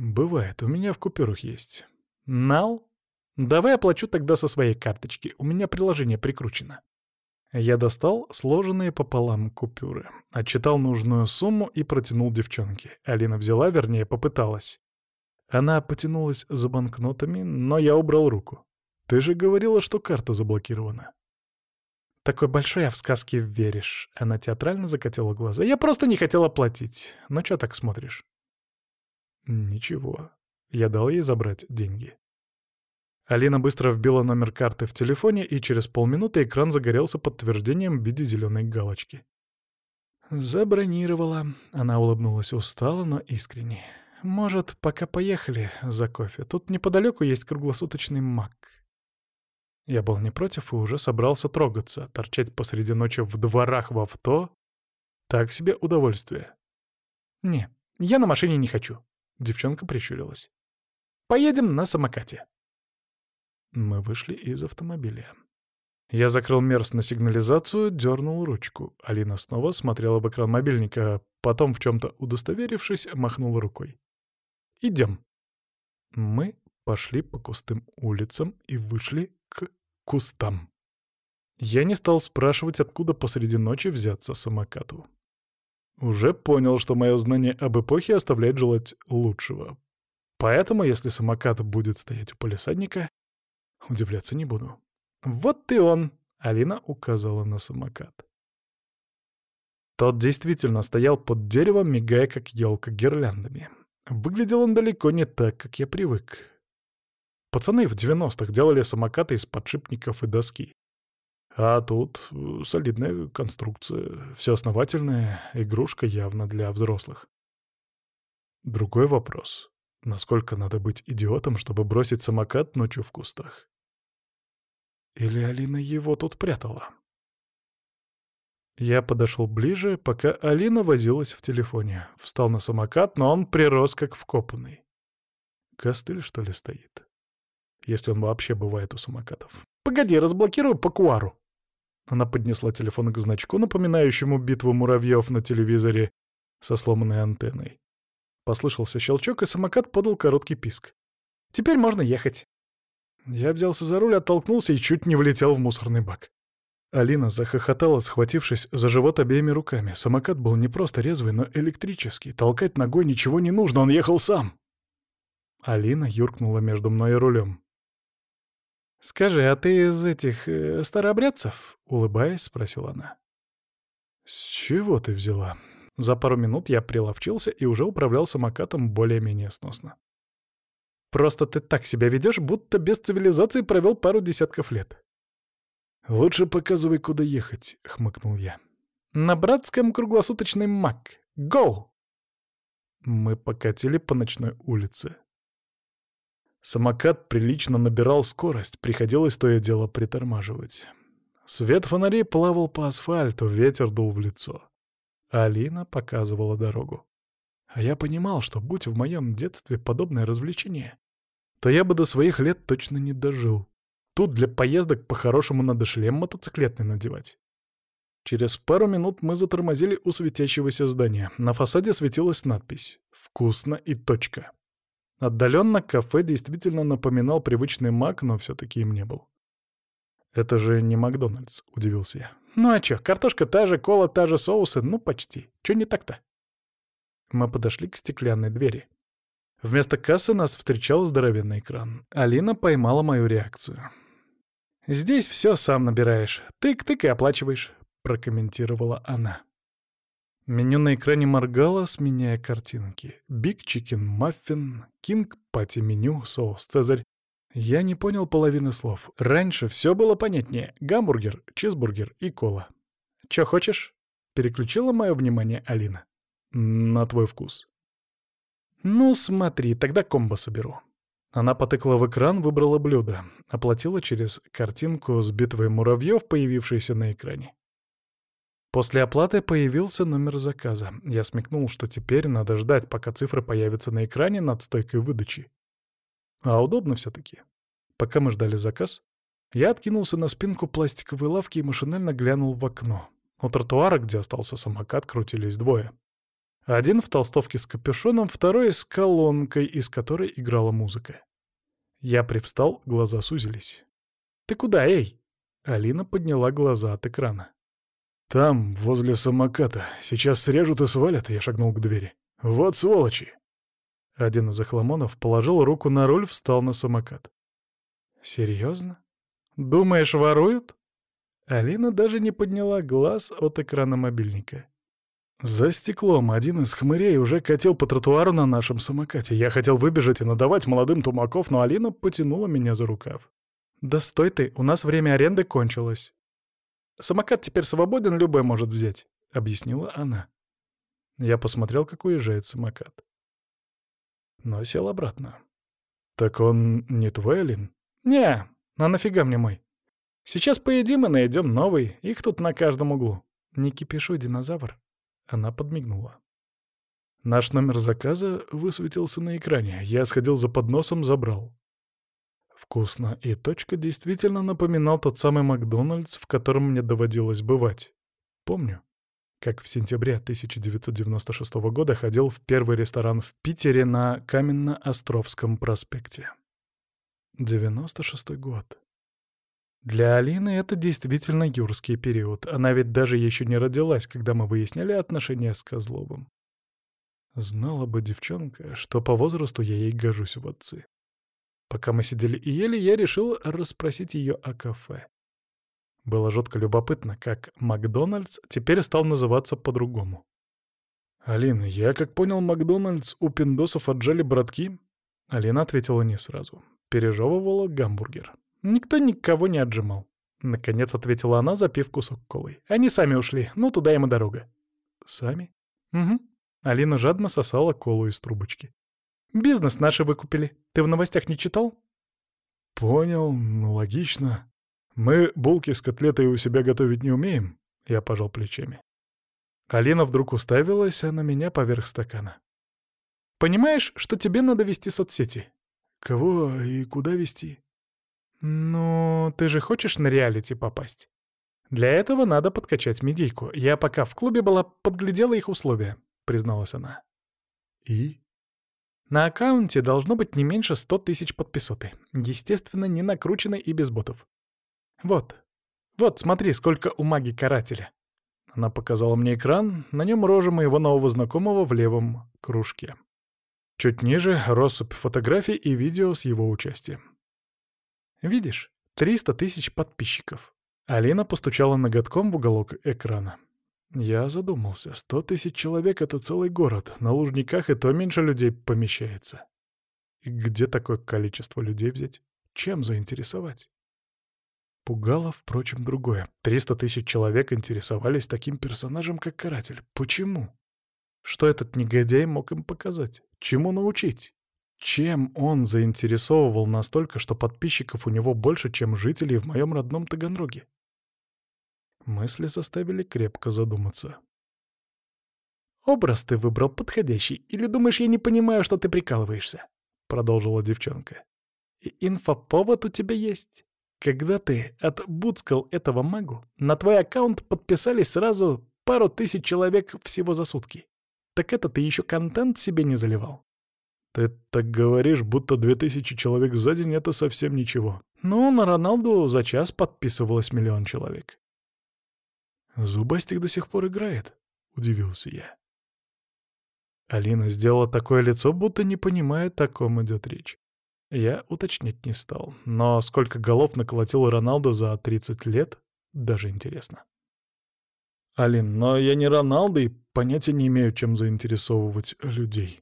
«Бывает, у меня в купюрах есть». «Нал? Давай оплачу тогда со своей карточки, у меня приложение прикручено». Я достал сложенные пополам купюры, отчитал нужную сумму и протянул девчонке. Алина взяла, вернее, попыталась. Она потянулась за банкнотами, но я убрал руку. «Ты же говорила, что карта заблокирована». «Такой большой, а в сказки веришь». Она театрально закатила глаза. «Я просто не хотела платить. Ну чё так смотришь?» «Ничего». Я дал ей забрать деньги. Алина быстро вбила номер карты в телефоне, и через полминуты экран загорелся подтверждением в виде зеленой галочки. «Забронировала». Она улыбнулась устало, но искренне. «Может, пока поехали за кофе? Тут неподалеку есть круглосуточный мак». Я был не против и уже собрался трогаться. Торчать посреди ночи в дворах в авто — так себе удовольствие. «Не, я на машине не хочу», — девчонка прищурилась. «Поедем на самокате». Мы вышли из автомобиля. Я закрыл мерз на сигнализацию, дернул ручку. Алина снова смотрела в экран мобильника, потом, в чем-то удостоверившись, махнула рукой. «Идем». Мы пошли по кустым улицам и вышли к кустам. Я не стал спрашивать, откуда посреди ночи взяться самокату. Уже понял, что мое знание об эпохе оставляет желать лучшего. Поэтому, если самокат будет стоять у полисадника, удивляться не буду. «Вот ты он!» — Алина указала на самокат. Тот действительно стоял под деревом, мигая, как елка гирляндами. Выглядел он далеко не так, как я привык. Пацаны в 90-х делали самокаты из подшипников и доски. А тут э, солидная конструкция, все основательная, игрушка явно для взрослых. Другой вопрос. Насколько надо быть идиотом, чтобы бросить самокат ночью в кустах? Или Алина его тут прятала? Я подошел ближе, пока Алина возилась в телефоне. Встал на самокат, но он прирос как вкопанный. Костыль, что ли, стоит? Если он вообще бывает у самокатов. «Погоди, разблокирую по куару!» Она поднесла телефон к значку, напоминающему битву муравьев на телевизоре со сломанной антенной. Послышался щелчок, и самокат подал короткий писк. «Теперь можно ехать!» Я взялся за руль, оттолкнулся и чуть не влетел в мусорный бак. Алина захохотала, схватившись за живот обеими руками. Самокат был не просто резвый, но электрический. Толкать ногой ничего не нужно, он ехал сам. Алина юркнула между мной и рулем. «Скажи, а ты из этих э, старообрядцев?» — улыбаясь, спросила она. «С чего ты взяла?» За пару минут я приловчился и уже управлял самокатом более-менее сносно. «Просто ты так себя ведешь, будто без цивилизации провел пару десятков лет». «Лучше показывай, куда ехать», — хмыкнул я. «На братском круглосуточный мак. Гоу!» Мы покатили по ночной улице. Самокат прилично набирал скорость, приходилось то и дело притормаживать. Свет фонарей плавал по асфальту, ветер дул в лицо. Алина показывала дорогу. А я понимал, что будь в моем детстве подобное развлечение, то я бы до своих лет точно не дожил. Тут для поездок по-хорошему надо шлем мотоциклетный надевать. Через пару минут мы затормозили у светящегося здания. На фасаде светилась надпись «Вкусно и точка». Отдаленно кафе действительно напоминал привычный мак, но все-таки им не был. «Это же не Макдональдс», — удивился я. «Ну а чё, картошка та же, кола та же, соусы, ну почти. Чё не так-то?» Мы подошли к стеклянной двери. Вместо кассы нас встречал здоровенный экран. Алина поймала мою реакцию. «Здесь все сам набираешь. Тык-тык и оплачиваешь», — прокомментировала она. Меню на экране моргало, сменяя картинки. Big Chicken Muffin, King Party Menu, соус Цезарь. Я не понял половины слов. Раньше все было понятнее. Гамбургер, чизбургер и кола. «Чё хочешь?» — переключила мое внимание Алина. «На твой вкус». «Ну, смотри, тогда комбо соберу». Она потыкла в экран, выбрала блюдо, оплатила через картинку с битвой муравьев, появившейся на экране. После оплаты появился номер заказа. Я смекнул, что теперь надо ждать, пока цифры появятся на экране над стойкой выдачи. А удобно все-таки. Пока мы ждали заказ, я откинулся на спинку пластиковой лавки и машинально глянул в окно. У тротуара, где остался самокат, крутились двое. Один в толстовке с капюшоном, второй с колонкой, из которой играла музыка. Я привстал, глаза сузились. «Ты куда, эй?» Алина подняла глаза от экрана. «Там, возле самоката. Сейчас срежут и свалят», — я шагнул к двери. «Вот сволочи!» Один из охламонов положил руку на руль, встал на самокат. «Серьезно? Думаешь, воруют?» Алина даже не подняла глаз от экрана мобильника. За стеклом один из хмырей уже катил по тротуару на нашем самокате. Я хотел выбежать и надавать молодым тумаков, но Алина потянула меня за рукав. «Да стой ты, у нас время аренды кончилось. Самокат теперь свободен, любой может взять», — объяснила она. Я посмотрел, как уезжает самокат. Но сел обратно. «Так он не твой, Алин?» «Не, а нафига мне мой? Сейчас поедим и найдем новый, их тут на каждом углу. Не кипишу, динозавр». Она подмигнула. Наш номер заказа высветился на экране. Я сходил за подносом, забрал. Вкусно, и точка действительно напоминал тот самый Макдональдс, в котором мне доводилось бывать. Помню, как в сентябре 1996 года ходил в первый ресторан в Питере на Каменно-Островском проспекте. 96 год. Для Алины это действительно юрский период. Она ведь даже еще не родилась, когда мы выясняли отношения с Козловым. Знала бы девчонка, что по возрасту я ей гожусь в отцы. Пока мы сидели и ели, я решил расспросить ее о кафе. Было жутко любопытно, как Макдональдс теперь стал называться по-другому. «Алина, я как понял, Макдональдс у пиндосов отжали братки?» Алина ответила не сразу. Пережевывала гамбургер. Никто никого не отжимал. Наконец ответила она, запив кусок колы. Они сами ушли, ну туда им и дорога. Сами? Угу. Алина жадно сосала колу из трубочки. Бизнес наши выкупили. Ты в новостях не читал? Понял, ну логично. Мы булки с котлетой у себя готовить не умеем. Я пожал плечами. Алина вдруг уставилась, а на меня поверх стакана. «Понимаешь, что тебе надо вести соцсети?» «Кого и куда вести?» «Ну, ты же хочешь на реалити попасть?» «Для этого надо подкачать медийку. Я пока в клубе была, подглядела их условия», — призналась она. «И?» «На аккаунте должно быть не меньше сто тысяч подписоты. Естественно, не накручено и без ботов. Вот. Вот, смотри, сколько у маги-карателя». Она показала мне экран, на нем рожа моего нового знакомого в левом кружке. Чуть ниже — россыпь фотографий и видео с его участием. Видишь, 300 тысяч подписчиков. Алина постучала ноготком в уголок экрана. Я задумался. Сто тысяч человек — это целый город. На Лужниках и то меньше людей помещается. И где такое количество людей взять? Чем заинтересовать? Пугало, впрочем, другое. Триста тысяч человек интересовались таким персонажем, как Каратель. Почему? Что этот негодяй мог им показать? Чему научить? Чем он заинтересовывал настолько, что подписчиков у него больше, чем жителей в моем родном Таганроге? Мысли заставили крепко задуматься. «Образ ты выбрал подходящий, или думаешь, я не понимаю, что ты прикалываешься?» — продолжила девчонка. «И инфоповод у тебя есть. Когда ты отбудскал этого магу, на твой аккаунт подписались сразу пару тысяч человек всего за сутки. Так это ты еще контент себе не заливал?» «Ты так говоришь, будто две тысячи человек за день — это совсем ничего». «Ну, на Роналду за час подписывалось миллион человек». «Зубастик до сих пор играет?» — удивился я. Алина сделала такое лицо, будто не понимает, о ком идет речь. Я уточнять не стал, но сколько голов наколотил Роналдо за 30 лет, даже интересно. «Алин, но я не Роналдо и понятия не имею, чем заинтересовывать людей».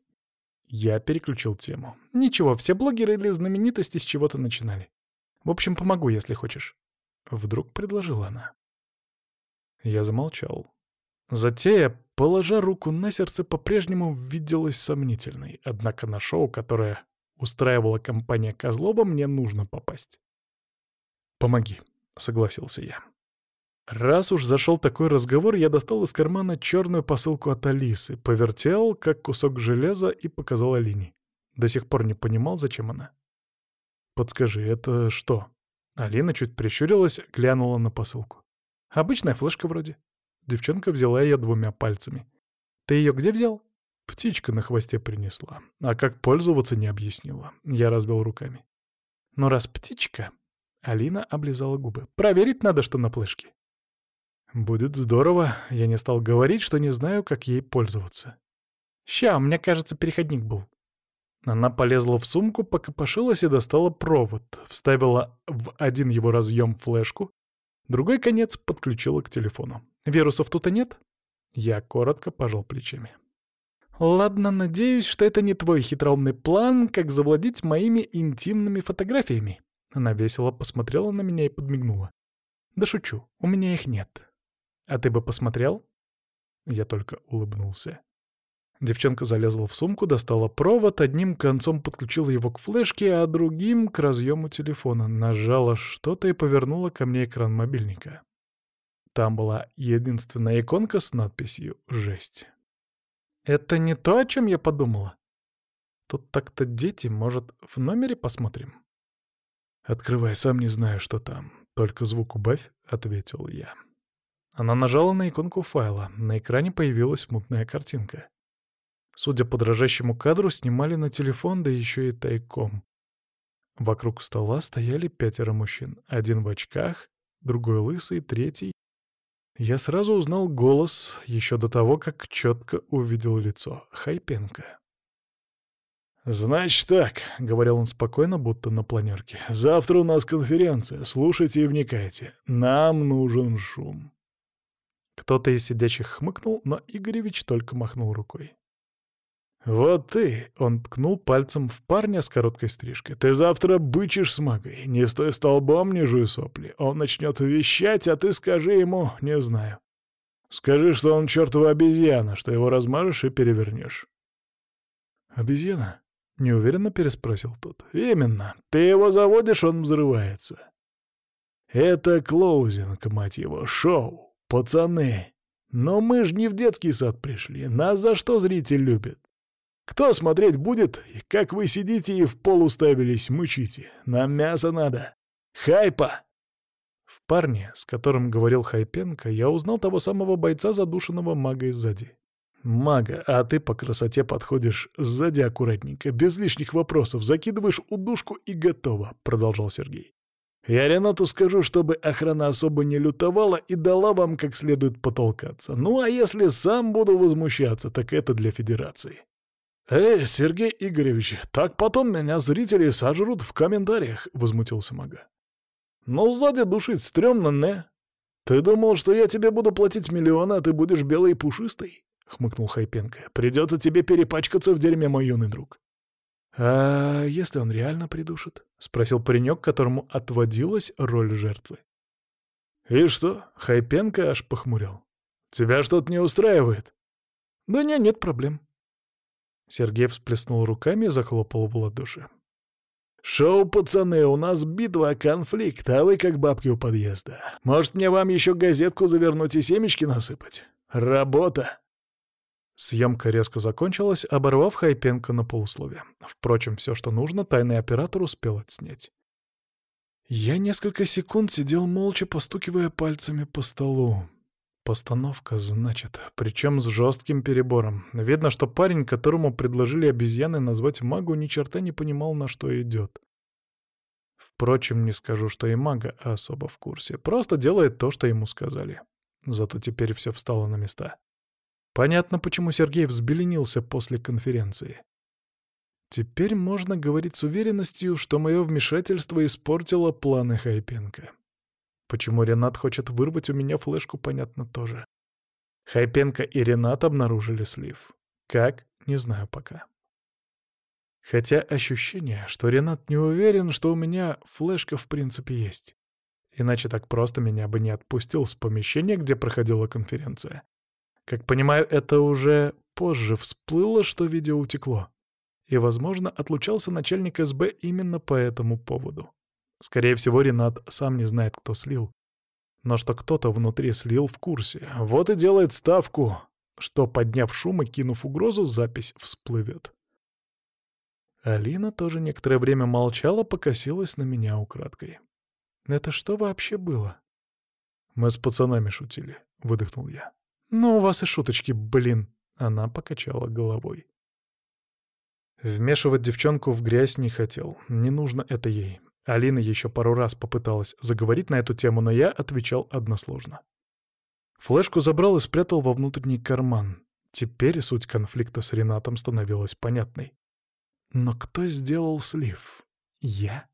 Я переключил тему. Ничего, все блогеры или знаменитости с чего-то начинали. В общем, помогу, если хочешь. Вдруг предложила она. Я замолчал. Затея, положа руку на сердце, по-прежнему виделась сомнительной, однако на шоу, которое устраивала компания Козлова, мне нужно попасть. «Помоги», — согласился я. Раз уж зашел такой разговор, я достал из кармана черную посылку от Алисы, повертел, как кусок железа, и показал Алине. До сих пор не понимал, зачем она. «Подскажи, это что?» Алина чуть прищурилась, глянула на посылку. «Обычная флешка вроде». Девчонка взяла ее двумя пальцами. «Ты ее где взял?» Птичка на хвосте принесла, а как пользоваться не объяснила. Я разбил руками. Но раз птичка... Алина облизала губы. Проверить надо, что на флешке. Будет здорово. Я не стал говорить, что не знаю, как ей пользоваться. Ща, у меня, кажется, переходник был. Она полезла в сумку, покопошилась и достала провод, вставила в один его разъем флешку, другой конец подключила к телефону. «Вирусов тут и нет?» Я коротко пожал плечами. «Ладно, надеюсь, что это не твой хитроумный план, как завладеть моими интимными фотографиями». Она весело посмотрела на меня и подмигнула. «Да шучу, у меня их нет. А ты бы посмотрел?» Я только улыбнулся. Девчонка залезла в сумку, достала провод, одним концом подключила его к флешке, а другим — к разъему телефона. Нажала что-то и повернула ко мне экран мобильника. Там была единственная иконка с надписью «Жесть». «Это не то, о чем я подумала. Тут так-то дети, может, в номере посмотрим?» «Открывай, сам не знаю, что там. Только звук убавь», — ответил я. Она нажала на иконку файла. На экране появилась мутная картинка. Судя по дрожащему кадру, снимали на телефон, да еще и тайком. Вокруг стола стояли пятеро мужчин. Один в очках, другой лысый, третий. Я сразу узнал голос еще до того, как четко увидел лицо. Хайпенко. «Значит так», — говорил он спокойно, будто на планерке. «Завтра у нас конференция. Слушайте и вникайте. Нам нужен шум». Кто-то из сидящих хмыкнул, но Игоревич только махнул рукой. «Вот ты!» — он ткнул пальцем в парня с короткой стрижкой. «Ты завтра бычишь с магой. Не стой столбом, не жуй сопли. Он начнет вещать, а ты скажи ему, не знаю. Скажи, что он чертова обезьяна, что его размажешь и перевернешь». «Обезьяна?» — неуверенно переспросил тот. «Именно. Ты его заводишь, он взрывается. Это клоузинг, мать его, шоу. Пацаны. Но мы ж не в детский сад пришли. Нас за что зритель любит? Кто смотреть будет, как вы сидите и в пол уставились, мучите? Нам мясо надо. Хайпа!» В парне, с которым говорил Хайпенко, я узнал того самого бойца, задушенного магой сзади. «Мага, а ты по красоте подходишь сзади аккуратненько, без лишних вопросов, закидываешь удушку и готово», — продолжал Сергей. «Я Ренату скажу, чтобы охрана особо не лютовала и дала вам как следует потолкаться. Ну а если сам буду возмущаться, так это для Федерации». «Эй, Сергей Игоревич, так потом меня зрители сожрут в комментариях», — возмутился Мага. «Ну, сзади душить стрёмно, не? Ты думал, что я тебе буду платить миллионы, а ты будешь белый и пушистый?» — хмыкнул Хайпенко. «Придется тебе перепачкаться в дерьме, мой юный друг». «А если он реально придушит?» — спросил паренек, которому отводилась роль жертвы. «И что?» — Хайпенко аж похмурил. «Тебя что-то не устраивает?» «Да не, нет проблем», Сергей всплеснул руками и захлопал в ладоши. «Шоу, пацаны, у нас битва, конфликт, а вы как бабки у подъезда. Может, мне вам еще газетку завернуть и семечки насыпать? Работа!» Съемка резко закончилась, оборвав Хайпенко на полусловие. Впрочем, все, что нужно, тайный оператор успел отснять. Я несколько секунд сидел молча, постукивая пальцами по столу. Постановка, значит, причем с жестким перебором. Видно, что парень, которому предложили обезьяны назвать магу, ни черта не понимал, на что идет. Впрочем, не скажу, что и мага особо в курсе. Просто делает то, что ему сказали. Зато теперь все встало на места. Понятно, почему Сергей взбеленился после конференции. Теперь можно говорить с уверенностью, что мое вмешательство испортило планы Хайпенко. Почему Ренат хочет вырвать у меня флешку, понятно тоже. Хайпенко и Ренат обнаружили слив. Как? Не знаю пока. Хотя ощущение, что Ренат не уверен, что у меня флешка в принципе есть. Иначе так просто меня бы не отпустил с помещения, где проходила конференция. Как понимаю, это уже позже всплыло, что видео утекло. И, возможно, отлучался начальник СБ именно по этому поводу. Скорее всего, Ренат сам не знает, кто слил. Но что кто-то внутри слил в курсе. Вот и делает ставку, что, подняв шум и кинув угрозу, запись всплывет. Алина тоже некоторое время молчала, покосилась на меня украдкой. «Это что вообще было?» «Мы с пацанами шутили», — выдохнул я. «Ну, у вас и шуточки, блин», — Она покачала головой. Вмешивать девчонку в грязь не хотел. Не нужно это ей. Алина еще пару раз попыталась заговорить на эту тему, но я отвечал односложно. Флешку забрал и спрятал во внутренний карман. Теперь суть конфликта с Ренатом становилась понятной. Но кто сделал слив? Я?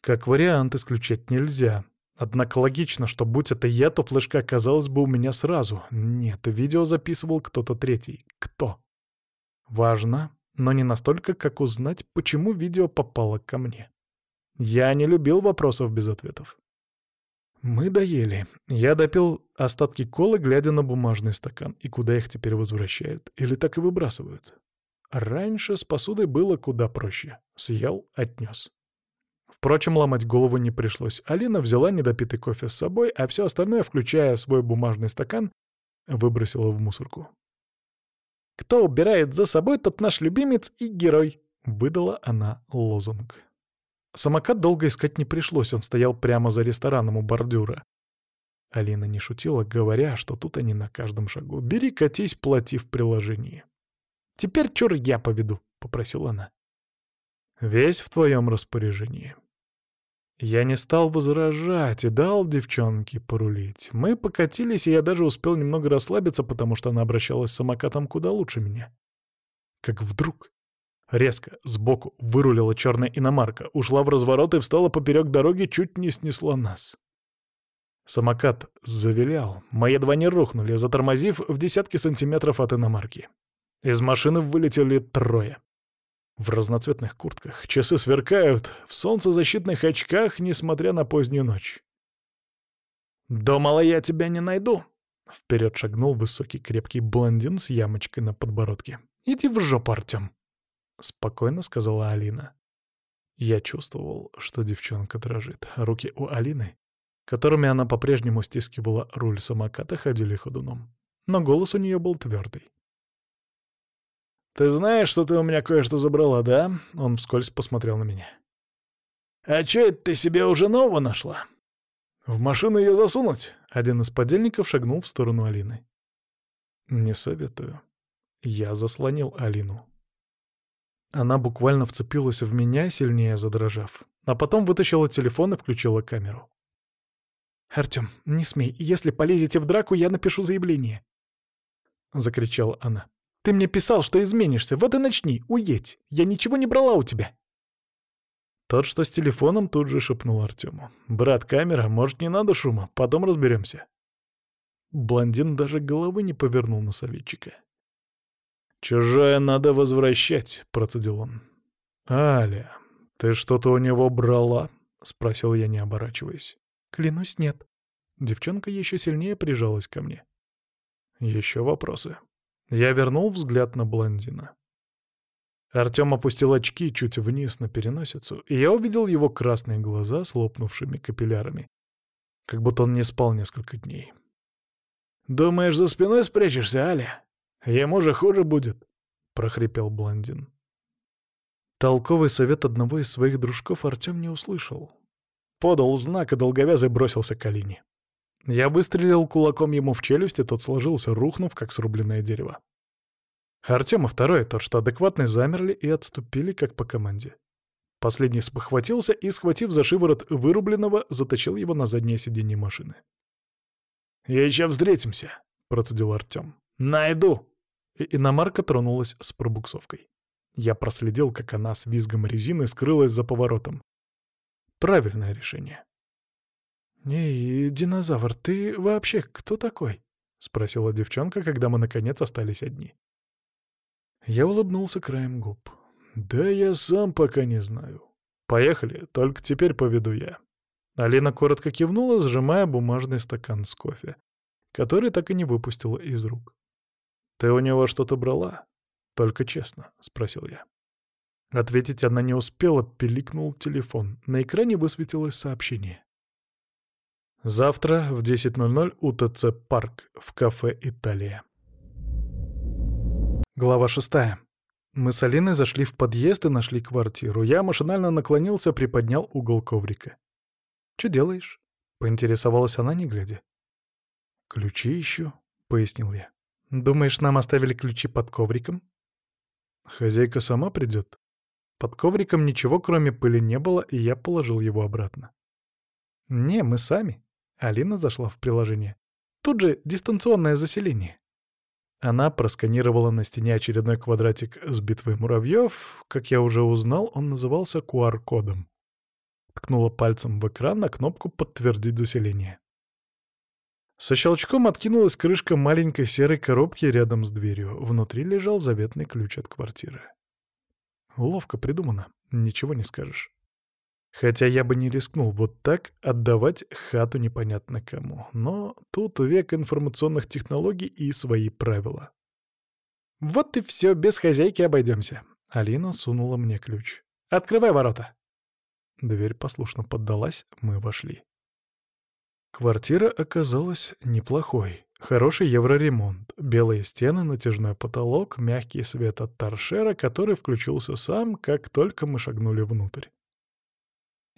Как вариант исключать нельзя. Однако логично, что будь это я, то флешка оказалась бы у меня сразу. Нет, видео записывал кто-то третий. Кто? Важно, но не настолько, как узнать, почему видео попало ко мне. Я не любил вопросов без ответов. Мы доели. Я допил остатки колы, глядя на бумажный стакан. И куда их теперь возвращают? Или так и выбрасывают? Раньше с посудой было куда проще. Съел, отнес. Впрочем, ломать голову не пришлось. Алина взяла недопитый кофе с собой, а все остальное, включая свой бумажный стакан, выбросила в мусорку. «Кто убирает за собой, тот наш любимец и герой», — выдала она лозунг. Самокат долго искать не пришлось, он стоял прямо за рестораном у бордюра. Алина не шутила, говоря, что тут они на каждом шагу. «Бери, катись, плати в приложении». «Теперь чур я поведу», — попросила она. «Весь в твоем распоряжении». Я не стал возражать и дал девчонке порулить. Мы покатились, и я даже успел немного расслабиться, потому что она обращалась с самокатом куда лучше меня. Как вдруг резко сбоку вырулила черная иномарка, ушла в разворот и встала поперек дороги, чуть не снесла нас. Самокат завилял, мы едва не рухнули, затормозив в десятки сантиметров от иномарки. Из машины вылетели трое. В разноцветных куртках, часы сверкают, в солнцезащитных очках, несмотря на позднюю ночь. «Думала, я тебя не найду!» Вперед шагнул высокий крепкий блондин с ямочкой на подбородке. «Иди в жопу, Артем!» Спокойно сказала Алина. Я чувствовал, что девчонка дрожит. Руки у Алины, которыми она по-прежнему стискивала руль самоката, ходили ходуном. Но голос у нее был твердый. «Ты знаешь, что ты у меня кое-что забрала, да?» Он вскользь посмотрел на меня. «А чё это ты себе уже нового нашла?» «В машину ее засунуть?» Один из подельников шагнул в сторону Алины. «Не советую». Я заслонил Алину. Она буквально вцепилась в меня, сильнее задрожав. А потом вытащила телефон и включила камеру. «Артём, не смей. Если полезете в драку, я напишу заявление». Закричала она. Ты мне писал, что изменишься, вот и начни, уедь. Я ничего не брала у тебя. Тот, что с телефоном, тут же шепнул Артему. «Брат, камера, может, не надо шума, потом разберемся». Блондин даже головы не повернул на советчика. «Чужое надо возвращать», — процедил он. «Аля, ты что-то у него брала?» — спросил я, не оборачиваясь. «Клянусь, нет». Девчонка еще сильнее прижалась ко мне. «Еще вопросы?» Я вернул взгляд на блондина. Артем опустил очки чуть вниз на переносицу, и я увидел его красные глаза с лопнувшими капиллярами, как будто он не спал несколько дней. «Думаешь, за спиной спрячешься, Аля? Ему же хуже будет», — прохрипел блондин. Толковый совет одного из своих дружков Артем не услышал. Подал знак, и долговязый бросился к Алине. Я выстрелил кулаком ему в челюсть, и тот сложился, рухнув, как срубленное дерево. Артем и второй, тот, что адекватный, замерли и отступили, как по команде. Последний спохватился и, схватив за шиворот вырубленного, затащил его на заднее сиденье машины. «Еще встретимся», — процедил Артем. «Найду!» И иномарка тронулась с пробуксовкой. Я проследил, как она с визгом резины скрылась за поворотом. Правильное решение. «Эй, динозавр, ты вообще кто такой?» — спросила девчонка, когда мы наконец остались одни. Я улыбнулся краем губ. «Да я сам пока не знаю. Поехали, только теперь поведу я». Алина коротко кивнула, сжимая бумажный стакан с кофе, который так и не выпустила из рук. «Ты у него что-то брала?» «Только честно», — спросил я. Ответить она не успела, пиликнул телефон. На экране высветилось сообщение. Завтра в 10.00 УТЦ «Парк» в кафе «Италия». Глава шестая. Мы с Алиной зашли в подъезд и нашли квартиру. Я машинально наклонился, приподнял угол коврика. «Чё делаешь?» — поинтересовалась она, не глядя. «Ключи ищу», — пояснил я. «Думаешь, нам оставили ключи под ковриком?» «Хозяйка сама придет?» Под ковриком ничего, кроме пыли, не было, и я положил его обратно. «Не, мы сами». Алина зашла в приложение. «Тут же дистанционное заселение». Она просканировала на стене очередной квадратик с битвой муравьев. Как я уже узнал, он назывался QR-кодом. Ткнула пальцем в экран на кнопку «Подтвердить заселение». Со щелчком откинулась крышка маленькой серой коробки рядом с дверью. Внутри лежал заветный ключ от квартиры. Ловко придумано, ничего не скажешь. Хотя я бы не рискнул вот так отдавать хату непонятно кому. Но тут век информационных технологий и свои правила. «Вот и все, без хозяйки обойдемся. Алина сунула мне ключ. «Открывай ворота!» Дверь послушно поддалась, мы вошли. Квартира оказалась неплохой. Хороший евроремонт, белые стены, натяжной потолок, мягкий свет от торшера, который включился сам, как только мы шагнули внутрь.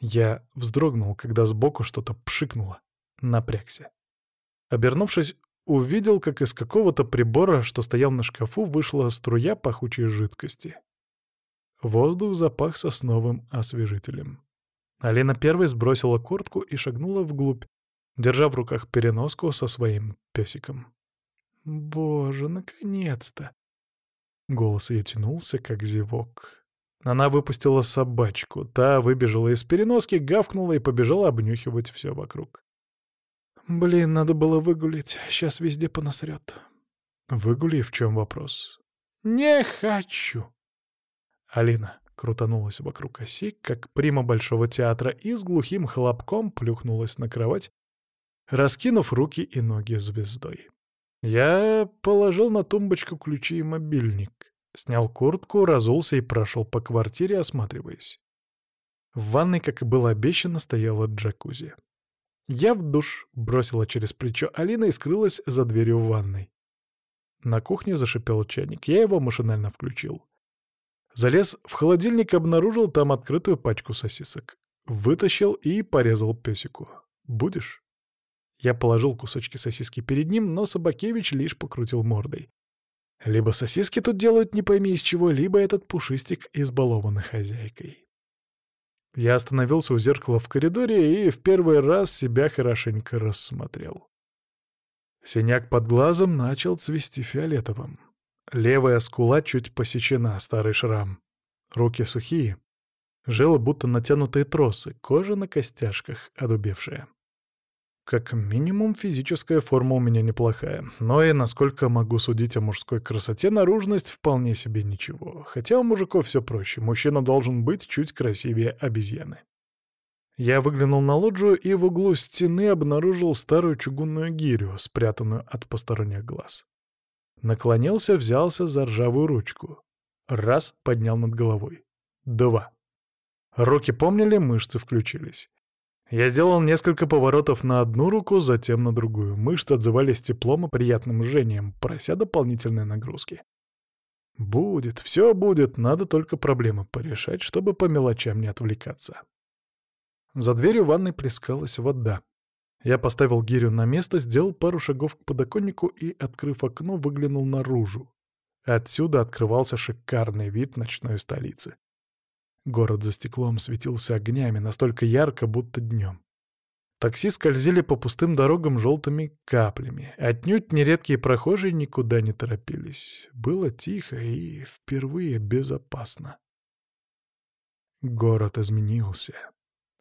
Я вздрогнул, когда сбоку что-то пшикнуло. Напрягся. Обернувшись, увидел, как из какого-то прибора, что стоял на шкафу, вышла струя пахучей жидкости. Воздух запах сосновым освежителем. Алина первой сбросила куртку и шагнула вглубь, держа в руках переноску со своим песиком. «Боже, наконец-то!» Голос ее тянулся, как зевок. Она выпустила собачку. Та выбежала из переноски, гавкнула и побежала обнюхивать все вокруг. «Блин, надо было выгулить. Сейчас везде понасрет». «Выгули, в чем вопрос?» «Не хочу». Алина крутанулась вокруг оси, как прима Большого театра, и с глухим хлопком плюхнулась на кровать, раскинув руки и ноги звездой. Я положил на тумбочку ключи и мобильник. Снял куртку, разулся и прошел по квартире, осматриваясь. В ванной, как и было обещано, стояла джакузи. Я в душ бросила через плечо Алина и скрылась за дверью в ванной. На кухне зашипел чайник, я его машинально включил. Залез в холодильник, обнаружил там открытую пачку сосисок. Вытащил и порезал песику. «Будешь?» Я положил кусочки сосиски перед ним, но Собакевич лишь покрутил мордой. Либо сосиски тут делают не пойми из чего, либо этот пушистик избалованный хозяйкой. Я остановился у зеркала в коридоре и в первый раз себя хорошенько рассмотрел. Синяк под глазом начал цвести фиолетовым. Левая скула чуть посечена, старый шрам. Руки сухие. Жилы будто натянутые тросы, кожа на костяшках одубевшая. Как минимум, физическая форма у меня неплохая, но и, насколько могу судить о мужской красоте, наружность вполне себе ничего. Хотя у мужиков все проще, мужчина должен быть чуть красивее обезьяны. Я выглянул на лоджию и в углу стены обнаружил старую чугунную гирю, спрятанную от посторонних глаз. Наклонился, взялся за ржавую ручку. Раз — поднял над головой. Два. Руки помнили, мышцы включились. Я сделал несколько поворотов на одну руку, затем на другую. Мышцы отзывались теплом и приятным жжением, прося дополнительной нагрузки. Будет, все будет, надо только проблемы порешать, чтобы по мелочам не отвлекаться. За дверью ванной плескалась вода. Я поставил гирю на место, сделал пару шагов к подоконнику и, открыв окно, выглянул наружу. Отсюда открывался шикарный вид ночной столицы. Город за стеклом светился огнями настолько ярко, будто днем. Такси скользили по пустым дорогам желтыми каплями. Отнюдь нередкие прохожие никуда не торопились. Было тихо и впервые безопасно. Город изменился.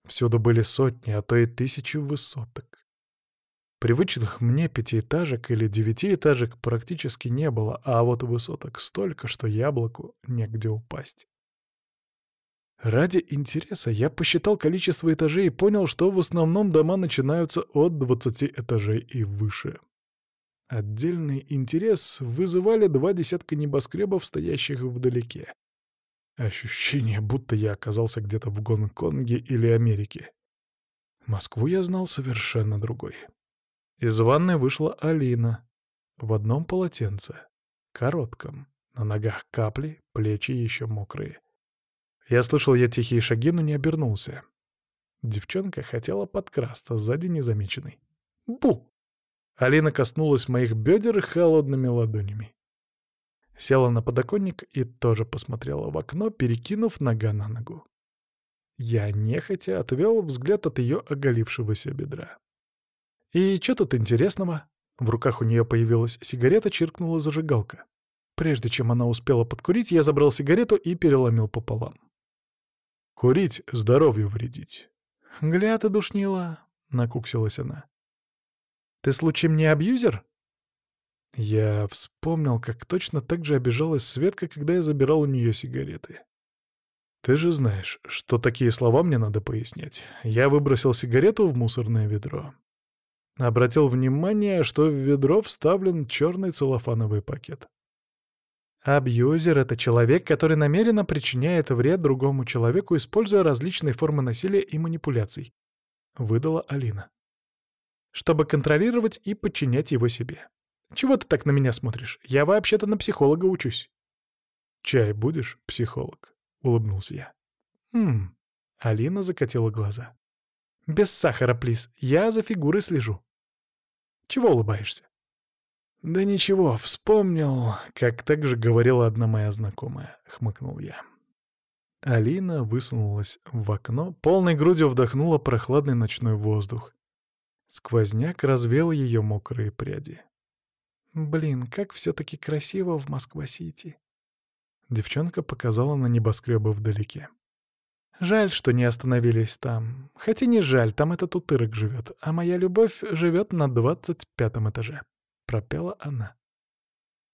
Всюду были сотни, а то и тысячи высоток. Привычных мне пятиэтажек или девятиэтажек практически не было, а вот высоток столько, что яблоку негде упасть. Ради интереса я посчитал количество этажей и понял, что в основном дома начинаются от 20 этажей и выше. Отдельный интерес вызывали два десятка небоскребов, стоящих вдалеке. Ощущение, будто я оказался где-то в Гонконге или Америке. Москву я знал совершенно другой. Из ванной вышла Алина в одном полотенце, коротком, на ногах капли, плечи еще мокрые. Я слышал ее тихие шаги, но не обернулся. Девчонка хотела подкрасться сзади незамеченной. «Бу!» Алина коснулась моих бедер холодными ладонями. Села на подоконник и тоже посмотрела в окно, перекинув нога на ногу. Я нехотя отвел взгляд от ее оголившегося бедра. «И что тут интересного?» В руках у нее появилась сигарета, чиркнула зажигалка. Прежде чем она успела подкурить, я забрал сигарету и переломил пополам. «Курить — здоровью вредить». «Гля ты душнила», — накуксилась она. «Ты случаем не абьюзер?» Я вспомнил, как точно так же обижалась Светка, когда я забирал у нее сигареты. Ты же знаешь, что такие слова мне надо пояснять. Я выбросил сигарету в мусорное ведро. Обратил внимание, что в ведро вставлен черный целлофановый пакет. Абьюзер — это человек, который намеренно причиняет вред другому человеку, используя различные формы насилия и манипуляций, — выдала Алина. Чтобы контролировать и подчинять его себе. Чего ты так на меня смотришь? Я вообще-то на психолога учусь. Чай будешь, психолог? — улыбнулся я. «Хм...» — Алина закатила глаза. «Без сахара, плиз. Я за фигурой слежу». «Чего улыбаешься?» «Да ничего, вспомнил, как так же говорила одна моя знакомая», — хмыкнул я. Алина высунулась в окно, полной грудью вдохнула прохладный ночной воздух. Сквозняк развел ее мокрые пряди. «Блин, как все-таки красиво в Москва-Сити!» Девчонка показала на небоскребы вдалеке. «Жаль, что не остановились там. Хотя не жаль, там этот утырок живет, а моя любовь живет на двадцать пятом этаже», — пропела она.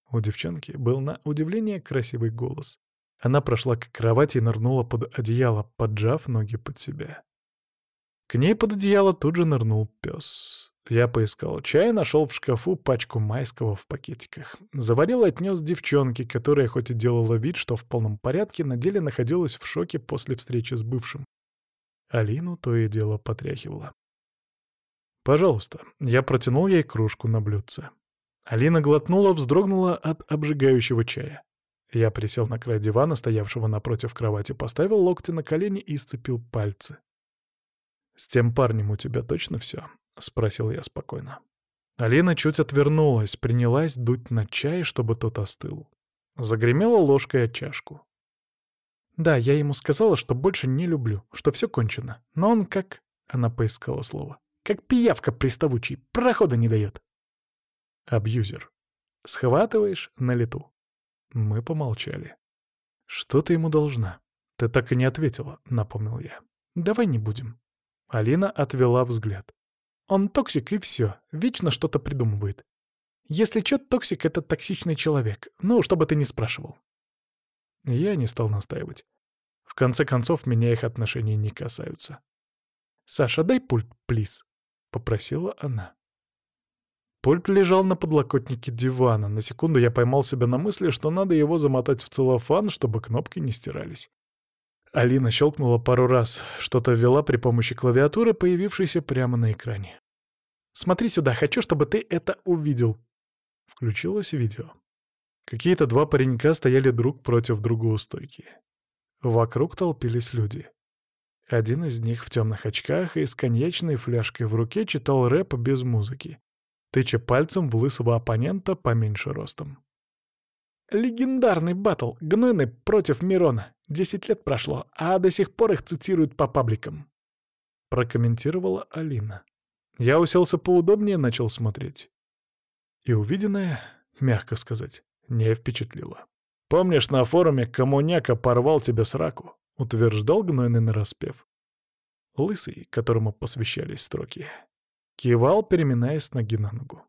У девчонки был на удивление красивый голос. Она прошла к кровати и нырнула под одеяло, поджав ноги под себя. К ней под одеяло тут же нырнул пес. Я поискал чай, нашел в шкафу пачку майского в пакетиках. Заварил и отнес девчонке, которая хоть и делала вид, что в полном порядке, на деле находилась в шоке после встречи с бывшим. Алину то и дело потряхивала. «Пожалуйста». Я протянул ей кружку на блюдце. Алина глотнула, вздрогнула от обжигающего чая. Я присел на край дивана, стоявшего напротив кровати, поставил локти на колени и сцепил пальцы. «С тем парнем у тебя точно все?» — спросил я спокойно. Алина чуть отвернулась, принялась дуть на чай, чтобы тот остыл. Загремела ложкой о чашку. «Да, я ему сказала, что больше не люблю, что все кончено. Но он как...» — она поискала слово. «Как пиявка приставучий, прохода не дает». «Абьюзер. Схватываешь на лету». Мы помолчали. «Что ты ему должна?» «Ты так и не ответила», — напомнил я. «Давай не будем». Алина отвела взгляд. Он токсик и все, вечно что-то придумывает. Если чё, токсик — это токсичный человек, ну, чтобы ты не спрашивал. Я не стал настаивать. В конце концов, меня их отношения не касаются. «Саша, дай пульт, please», — попросила она. Пульт лежал на подлокотнике дивана. На секунду я поймал себя на мысли, что надо его замотать в целлофан, чтобы кнопки не стирались. Алина щелкнула пару раз, что-то ввела при помощи клавиатуры, появившейся прямо на экране. «Смотри сюда, хочу, чтобы ты это увидел». Включилось видео. Какие-то два паренька стояли друг против друга у стойки. Вокруг толпились люди. Один из них в темных очках и с коньячной фляжкой в руке читал рэп без музыки, тыча пальцем в лысого оппонента поменьше ростом. «Легендарный батл! Гнойный против Мирона! Десять лет прошло, а до сих пор их цитируют по пабликам. Прокомментировала Алина. Я уселся поудобнее, начал смотреть. И увиденное, мягко сказать, не впечатлило. «Помнишь, на форуме коммуняка порвал тебе сраку?» — утверждал гнойный нараспев. Лысый, которому посвящались строки, кивал, переминаясь с ноги на ногу.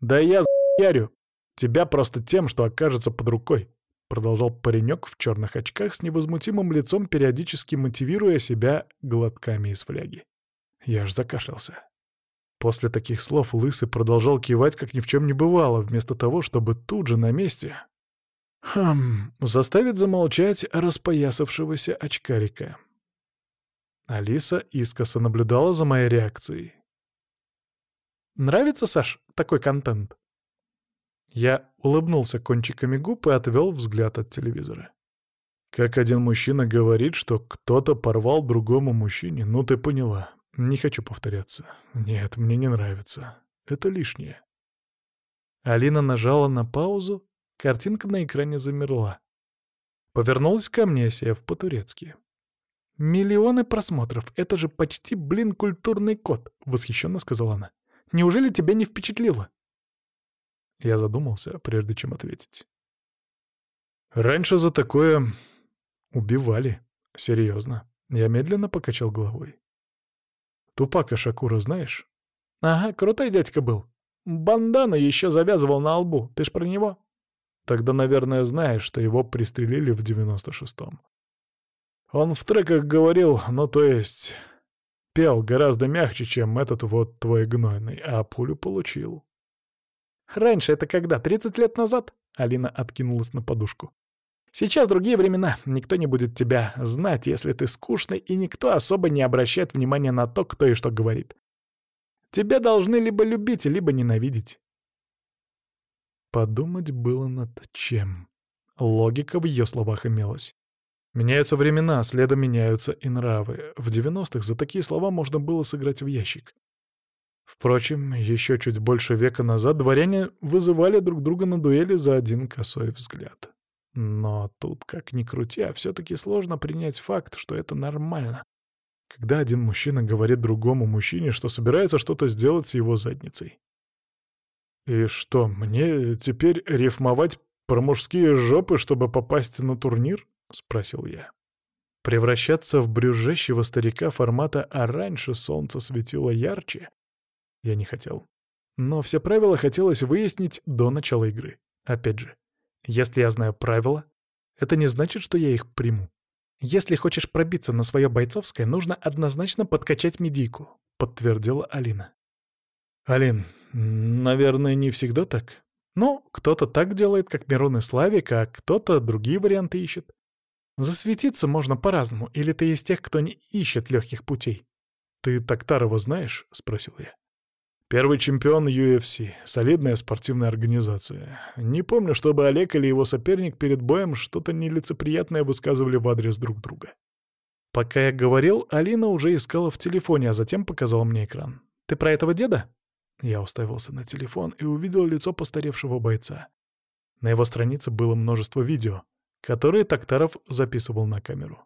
«Да я за***ярю тебя просто тем, что окажется под рукой. Продолжал паренек в черных очках с невозмутимым лицом, периодически мотивируя себя глотками из фляги. Я аж закашлялся. После таких слов Лысый продолжал кивать, как ни в чем не бывало, вместо того, чтобы тут же на месте... Хм, заставить замолчать распоясавшегося очкарика. Алиса искоса наблюдала за моей реакцией. «Нравится, Саш, такой контент?» Я улыбнулся кончиками губ и отвел взгляд от телевизора. Как один мужчина говорит, что кто-то порвал другому мужчине, ну ты поняла. Не хочу повторяться. Нет, мне не нравится. Это лишнее. Алина нажала на паузу, картинка на экране замерла. Повернулась ко мне, сев по-турецки. «Миллионы просмотров. Это же почти, блин, культурный код», — восхищенно сказала она. «Неужели тебя не впечатлило?» Я задумался, прежде чем ответить. Раньше за такое убивали. Серьезно. Я медленно покачал головой. Тупака Шакура знаешь? Ага, крутой дядька был. Бандану еще завязывал на лбу. Ты ж про него? Тогда, наверное, знаешь, что его пристрелили в девяносто шестом. Он в треках говорил, ну то есть... Пел гораздо мягче, чем этот вот твой гнойный, а пулю получил. «Раньше это когда? Тридцать лет назад?» Алина откинулась на подушку. «Сейчас другие времена. Никто не будет тебя знать, если ты скучный, и никто особо не обращает внимания на то, кто и что говорит. Тебя должны либо любить, либо ненавидеть». Подумать было над чем. Логика в ее словах имелась. Меняются времена, следом меняются и нравы. В 90-х за такие слова можно было сыграть в ящик. Впрочем, еще чуть больше века назад дворяне вызывали друг друга на дуэли за один косой взгляд. Но тут, как ни крути, а все-таки сложно принять факт, что это нормально. Когда один мужчина говорит другому мужчине, что собирается что-то сделать с его задницей. «И что, мне теперь рифмовать про мужские жопы, чтобы попасть на турнир?» — спросил я. Превращаться в брюзжащего старика формата «а раньше солнце светило ярче» я не хотел. Но все правила хотелось выяснить до начала игры. Опять же, если я знаю правила, это не значит, что я их приму. Если хочешь пробиться на свое бойцовское, нужно однозначно подкачать медийку, подтвердила Алина. Алин, наверное, не всегда так. Ну, кто-то так делает, как Мирон и Славик, а кто-то другие варианты ищет. Засветиться можно по-разному, или ты из тех, кто не ищет легких путей. «Ты Токтарова знаешь?» — спросил я. «Первый чемпион UFC, солидная спортивная организация. Не помню, чтобы Олег или его соперник перед боем что-то нелицеприятное высказывали в адрес друг друга». Пока я говорил, Алина уже искала в телефоне, а затем показала мне экран. «Ты про этого деда?» Я уставился на телефон и увидел лицо постаревшего бойца. На его странице было множество видео, которые Токтаров записывал на камеру.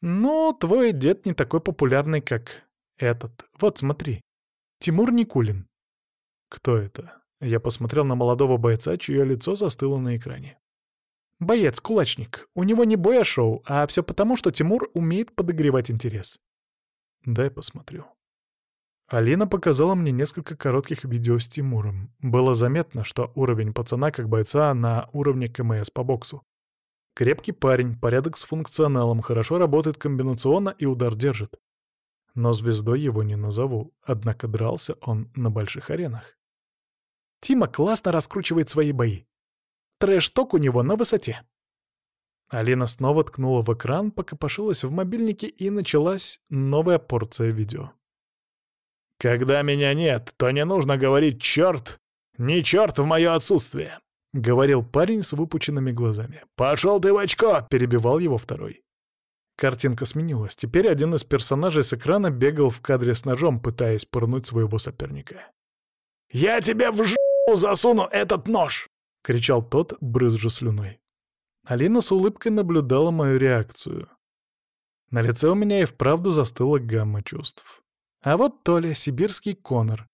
«Ну, твой дед не такой популярный, как этот. Вот смотри. Тимур Никулин». «Кто это?» Я посмотрел на молодого бойца, чье лицо застыло на экране. «Боец, кулачник. У него не боя-шоу, а все потому, что Тимур умеет подогревать интерес». «Дай посмотрю». Алина показала мне несколько коротких видео с Тимуром. Было заметно, что уровень пацана как бойца на уровне КМС по боксу. Крепкий парень, порядок с функционалом, хорошо работает комбинационно и удар держит. Но звездой его не назову, однако дрался он на больших аренах. Тима классно раскручивает свои бои. Трэш-ток у него на высоте. Алина снова ткнула в экран, покопошилась в мобильнике и началась новая порция видео. «Когда меня нет, то не нужно говорить «черт», «не черт» в мое отсутствие», — говорил парень с выпученными глазами. «Пошел ты в очко!» — перебивал его второй. Картинка сменилась. Теперь один из персонажей с экрана бегал в кадре с ножом, пытаясь пырнуть своего соперника. «Я тебе в жопу засуну этот нож!» — кричал тот, брызжа слюной. Алина с улыбкой наблюдала мою реакцию. На лице у меня и вправду застыла гамма чувств. А вот Толя — сибирский Конор.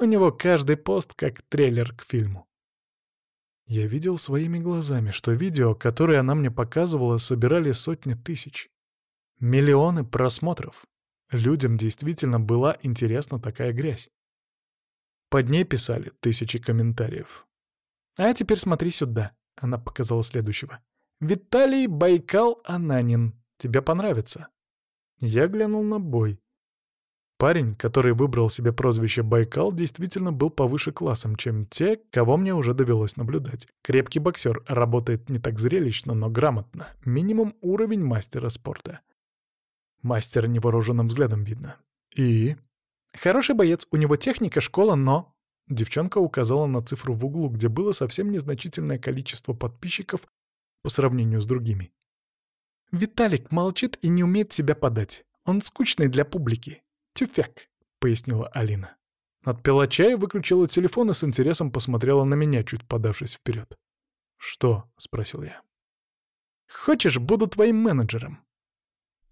У него каждый пост как трейлер к фильму. Я видел своими глазами, что видео, которые она мне показывала, собирали сотни тысяч. Миллионы просмотров. Людям действительно была интересна такая грязь. Под ней писали тысячи комментариев. «А теперь смотри сюда», — она показала следующего. «Виталий Байкал Ананин. Тебе понравится». Я глянул на бой. Парень, который выбрал себе прозвище Байкал, действительно был повыше классом, чем те, кого мне уже довелось наблюдать. Крепкий боксер, работает не так зрелищно, но грамотно. Минимум уровень мастера спорта. Мастер невооруженным взглядом видно. И? Хороший боец, у него техника, школа, но... Девчонка указала на цифру в углу, где было совсем незначительное количество подписчиков по сравнению с другими. Виталик молчит и не умеет себя подать. Он скучный для публики. «Тюфяк», — пояснила Алина. Отпила чай, выключила телефон и с интересом посмотрела на меня, чуть подавшись вперед. «Что?» — спросил я. «Хочешь, буду твоим менеджером?»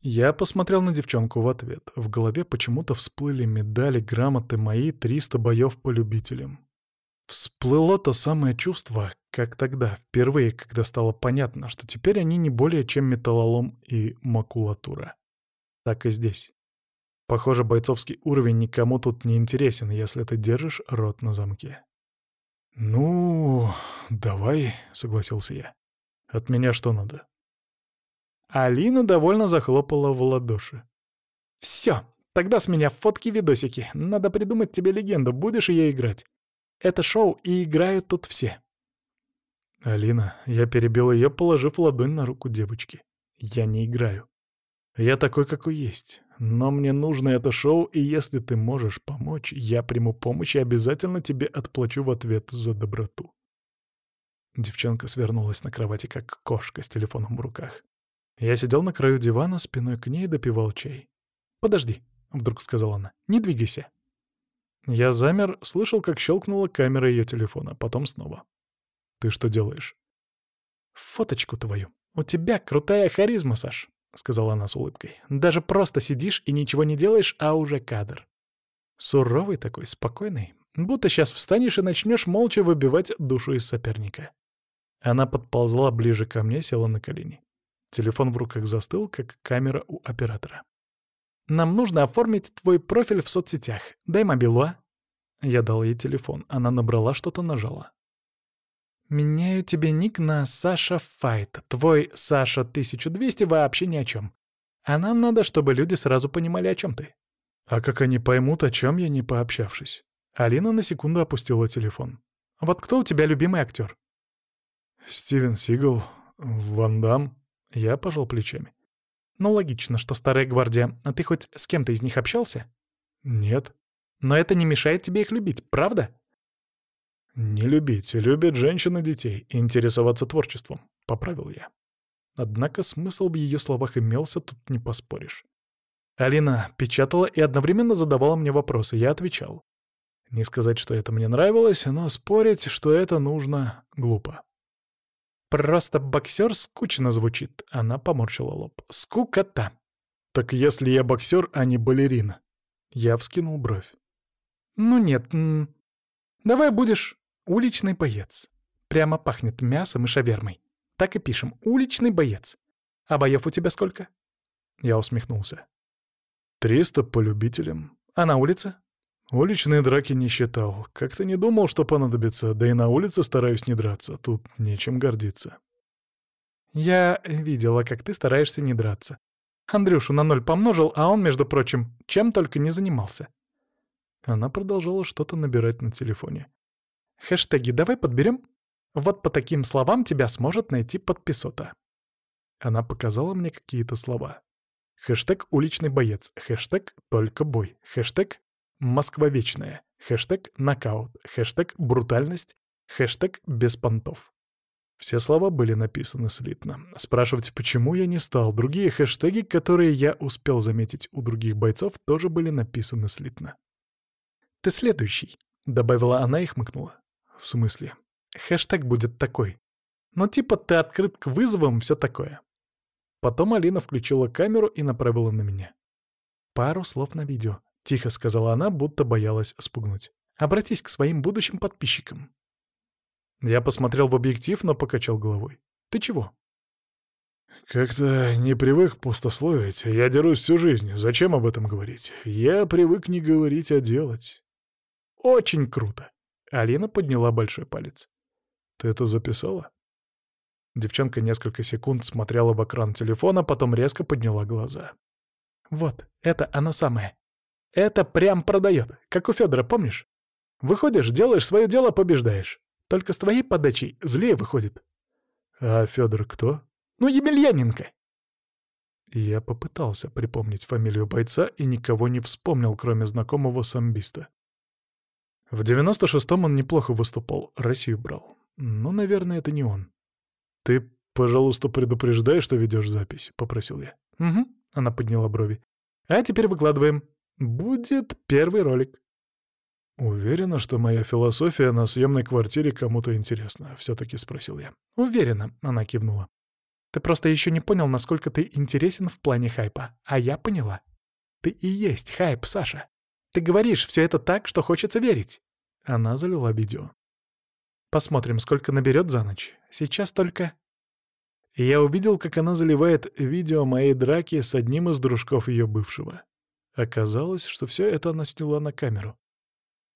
Я посмотрел на девчонку в ответ. В голове почему-то всплыли медали, грамоты мои, 300 боев по любителям. Всплыло то самое чувство, как тогда, впервые, когда стало понятно, что теперь они не более чем металлолом и макулатура. Так и здесь. Похоже, бойцовский уровень никому тут не интересен, если ты держишь рот на замке. «Ну, давай», — согласился я. «От меня что надо?» Алина довольно захлопала в ладоши. «Все, тогда с меня фотки-видосики. Надо придумать тебе легенду, будешь ее играть. Это шоу, и играют тут все». «Алина, я перебил ее, положив ладонь на руку девочки. Я не играю. Я такой, какой есть. Но мне нужно это шоу, и если ты можешь помочь, я приму помощь и обязательно тебе отплачу в ответ за доброту». Девчонка свернулась на кровати, как кошка с телефоном в руках. Я сидел на краю дивана, спиной к ней допивал чай. «Подожди», — вдруг сказала она, — «не двигайся». Я замер, слышал, как щелкнула камера ее телефона, потом снова. «Ты что делаешь?» «Фоточку твою. У тебя крутая харизма, Саш», — сказала она с улыбкой. «Даже просто сидишь и ничего не делаешь, а уже кадр. Суровый такой, спокойный. Будто сейчас встанешь и начнешь молча выбивать душу из соперника». Она подползла ближе ко мне, села на колени. Телефон в руках застыл, как камера у оператора. «Нам нужно оформить твой профиль в соцсетях. Дай мобилу, а?» Я дал ей телефон. Она набрала что-то, нажала. «Меняю тебе ник на Саша Файт. Твой Саша 1200 вообще ни о чем. А нам надо, чтобы люди сразу понимали, о чем ты». «А как они поймут, о чем я, не пообщавшись?» Алина на секунду опустила телефон. «Вот кто у тебя любимый актер?» «Стивен Сигал, Ван Дам». Я пожал плечами. Ну, логично, что старая гвардия. А ты хоть с кем-то из них общался? Нет. Но это не мешает тебе их любить, правда? Не любить. Любят женщины детей. Интересоваться творчеством. Поправил я. Однако смысл в ее словах имелся, тут не поспоришь. Алина печатала и одновременно задавала мне вопросы. Я отвечал. Не сказать, что это мне нравилось, но спорить, что это нужно, глупо. «Просто боксер скучно звучит», — она поморщила лоб. «Скукота». «Так если я боксер, а не балерина?» Я вскинул бровь. «Ну нет, давай будешь уличный боец. Прямо пахнет мясом и шавермой. Так и пишем, уличный боец. А боев у тебя сколько?» Я усмехнулся. «Триста по любителям. А на улице?» Уличные драки не считал. Как-то не думал, что понадобится, да и на улице стараюсь не драться. Тут нечем гордиться. Я видела, как ты стараешься не драться. Андрюшу на ноль помножил, а он, между прочим, чем только не занимался. Она продолжала что-то набирать на телефоне. Хэштеги давай подберем? Вот по таким словам тебя сможет найти подписота. Она показала мне какие-то слова. Хэштег «Уличный боец», хэштег «Только бой», хэштег Москва вечная. Хэштег нокаут. Хэштег брутальность. Хэштег без понтов. Все слова были написаны слитно. Спрашивать, почему я не стал. Другие хэштеги, которые я успел заметить у других бойцов, тоже были написаны слитно. «Ты следующий», — добавила она и хмыкнула. «В смысле?» «Хэштег будет такой. Ну типа ты открыт к вызовам, все такое». Потом Алина включила камеру и направила на меня. Пару слов на видео. — тихо сказала она, будто боялась спугнуть. «Обратись к своим будущим подписчикам». Я посмотрел в объектив, но покачал головой. «Ты чего?» «Как-то не привык пустословить. Я дерусь всю жизнь. Зачем об этом говорить? Я привык не говорить, а делать». «Очень круто!» Алина подняла большой палец. «Ты это записала?» Девчонка несколько секунд смотрела в экран телефона, потом резко подняла глаза. «Вот, это оно самое. Это прям продает, как у Федора, помнишь? Выходишь, делаешь свое дело, побеждаешь. Только с твоей подачей злее выходит. А Федор кто? Ну, Емельяненко. Я попытался припомнить фамилию бойца и никого не вспомнил, кроме знакомого самбиста. В 96-м он неплохо выступал, Россию брал. Но, наверное, это не он. «Ты, пожалуйста, предупреждай, что ведешь запись», — попросил я. «Угу», — она подняла брови. «А теперь выкладываем». Будет первый ролик. «Уверена, что моя философия на съемной квартире кому-то интересна?» — все-таки спросил я. «Уверена», — она кивнула. «Ты просто еще не понял, насколько ты интересен в плане хайпа. А я поняла. Ты и есть хайп, Саша. Ты говоришь все это так, что хочется верить». Она залила видео. «Посмотрим, сколько наберет за ночь. Сейчас только...» Я увидел, как она заливает видео моей драки с одним из дружков ее бывшего. Оказалось, что все это она сняла на камеру.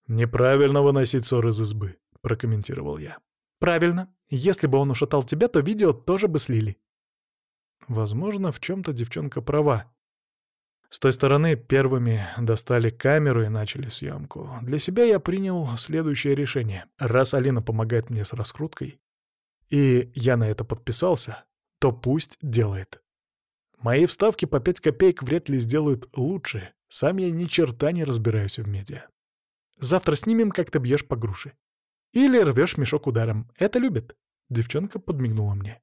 «Неправильно выносить ссор из избы», — прокомментировал я. «Правильно. Если бы он ушатал тебя, то видео тоже бы слили». Возможно, в чем-то девчонка права. С той стороны первыми достали камеру и начали съемку. Для себя я принял следующее решение. Раз Алина помогает мне с раскруткой, и я на это подписался, то пусть делает. Мои вставки по 5 копеек вряд ли сделают лучше. Сам я ни черта не разбираюсь в медиа. Завтра снимем, как ты бьешь по груши. Или рвешь мешок ударом. Это любят. Девчонка подмигнула мне.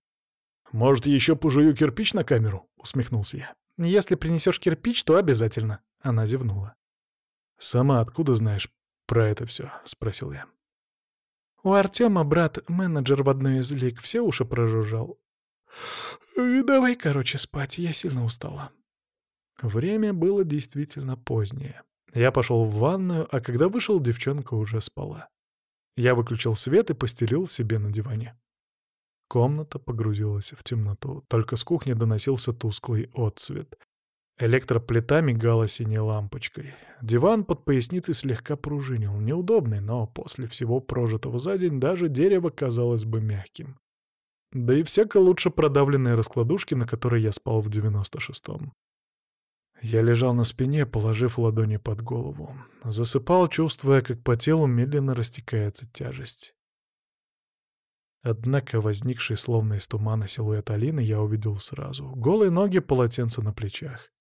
«Может, еще пожую кирпич на камеру?» — усмехнулся я. «Если принесешь кирпич, то обязательно». Она зевнула. «Сама откуда знаешь про это все?» — спросил я. У Артема брат, менеджер в одной из лиг, все уши прожужжал. «Давай, короче, спать, я сильно устала». Время было действительно позднее. Я пошел в ванную, а когда вышел, девчонка уже спала. Я выключил свет и постелил себе на диване. Комната погрузилась в темноту, только с кухни доносился тусклый отсвет. Электроплита мигала синей лампочкой. Диван под поясницей слегка пружинил, неудобный, но после всего прожитого за день даже дерево казалось бы мягким. Да и всяко лучше продавленные раскладушки, на которой я спал в девяносто шестом. Я лежал на спине, положив ладони под голову. Засыпал, чувствуя, как по телу медленно растекается тяжесть. Однако возникший словно из тумана силуэт Алины я увидел сразу. Голые ноги, полотенце на плечах.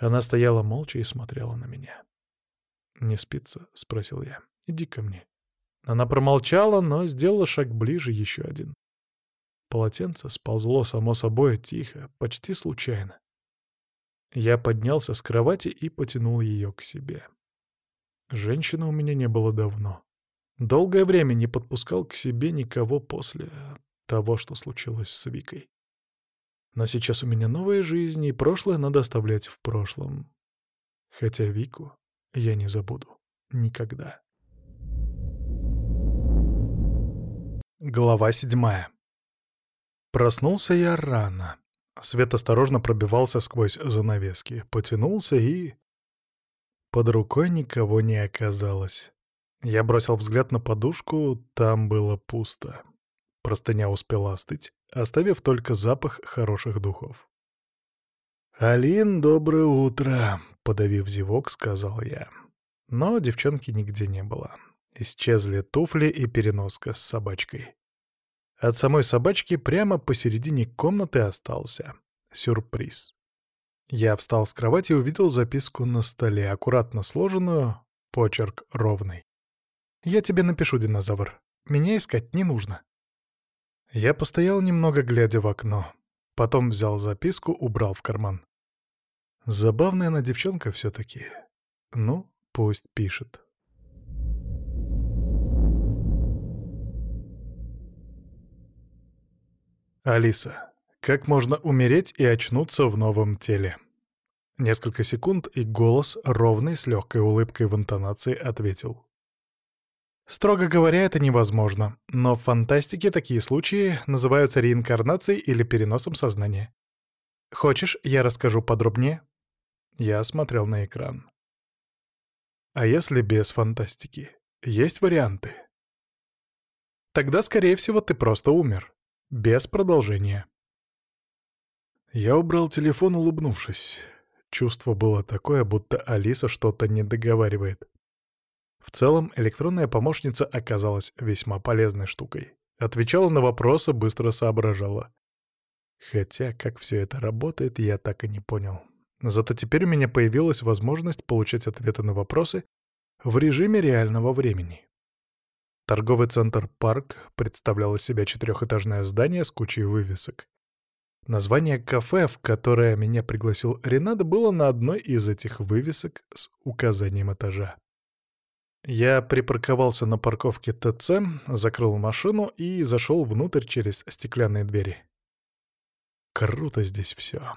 Она стояла молча и смотрела на меня. «Не спится?» — спросил я. «Иди ко мне». Она промолчала, но сделала шаг ближе, еще один. Полотенце сползло само собой тихо, почти случайно. Я поднялся с кровати и потянул ее к себе. Женщины у меня не было давно. Долгое время не подпускал к себе никого после того, что случилось с Викой. Но сейчас у меня новая жизнь, и прошлое надо оставлять в прошлом. Хотя Вику я не забуду. Никогда. Глава седьмая. Проснулся я рано. Свет осторожно пробивался сквозь занавески, потянулся и... Под рукой никого не оказалось. Я бросил взгляд на подушку, там было пусто. Простыня успела остыть, оставив только запах хороших духов. «Алин, доброе утро!» — подавив зевок, сказал я. Но девчонки нигде не было. Исчезли туфли и переноска с собачкой. От самой собачки прямо посередине комнаты остался сюрприз. Я встал с кровати и увидел записку на столе, аккуратно сложенную, почерк ровный. «Я тебе напишу, динозавр. Меня искать не нужно». Я постоял немного, глядя в окно. Потом взял записку, убрал в карман. Забавная она девчонка все-таки. Ну, пусть пишет. Алиса, как можно умереть и очнуться в новом теле? Несколько секунд, и голос, ровный, с легкой улыбкой в интонации, ответил. Строго говоря, это невозможно, но в фантастике такие случаи называются реинкарнацией или переносом сознания. Хочешь, я расскажу подробнее? Я смотрел на экран. А если без фантастики? Есть варианты? Тогда, скорее всего, ты просто умер. Без продолжения. Я убрал телефон, улыбнувшись. Чувство было такое, будто Алиса что-то не договаривает. В целом, электронная помощница оказалась весьма полезной штукой. Отвечала на вопросы, быстро соображала. Хотя, как все это работает, я так и не понял. Зато теперь у меня появилась возможность получать ответы на вопросы в режиме реального времени. Торговый центр «Парк» представлял из себя четырехэтажное здание с кучей вывесок. Название кафе, в которое меня пригласил Ренат, было на одной из этих вывесок с указанием этажа. Я припарковался на парковке ТЦ, закрыл машину и зашел внутрь через стеклянные двери. Круто здесь все.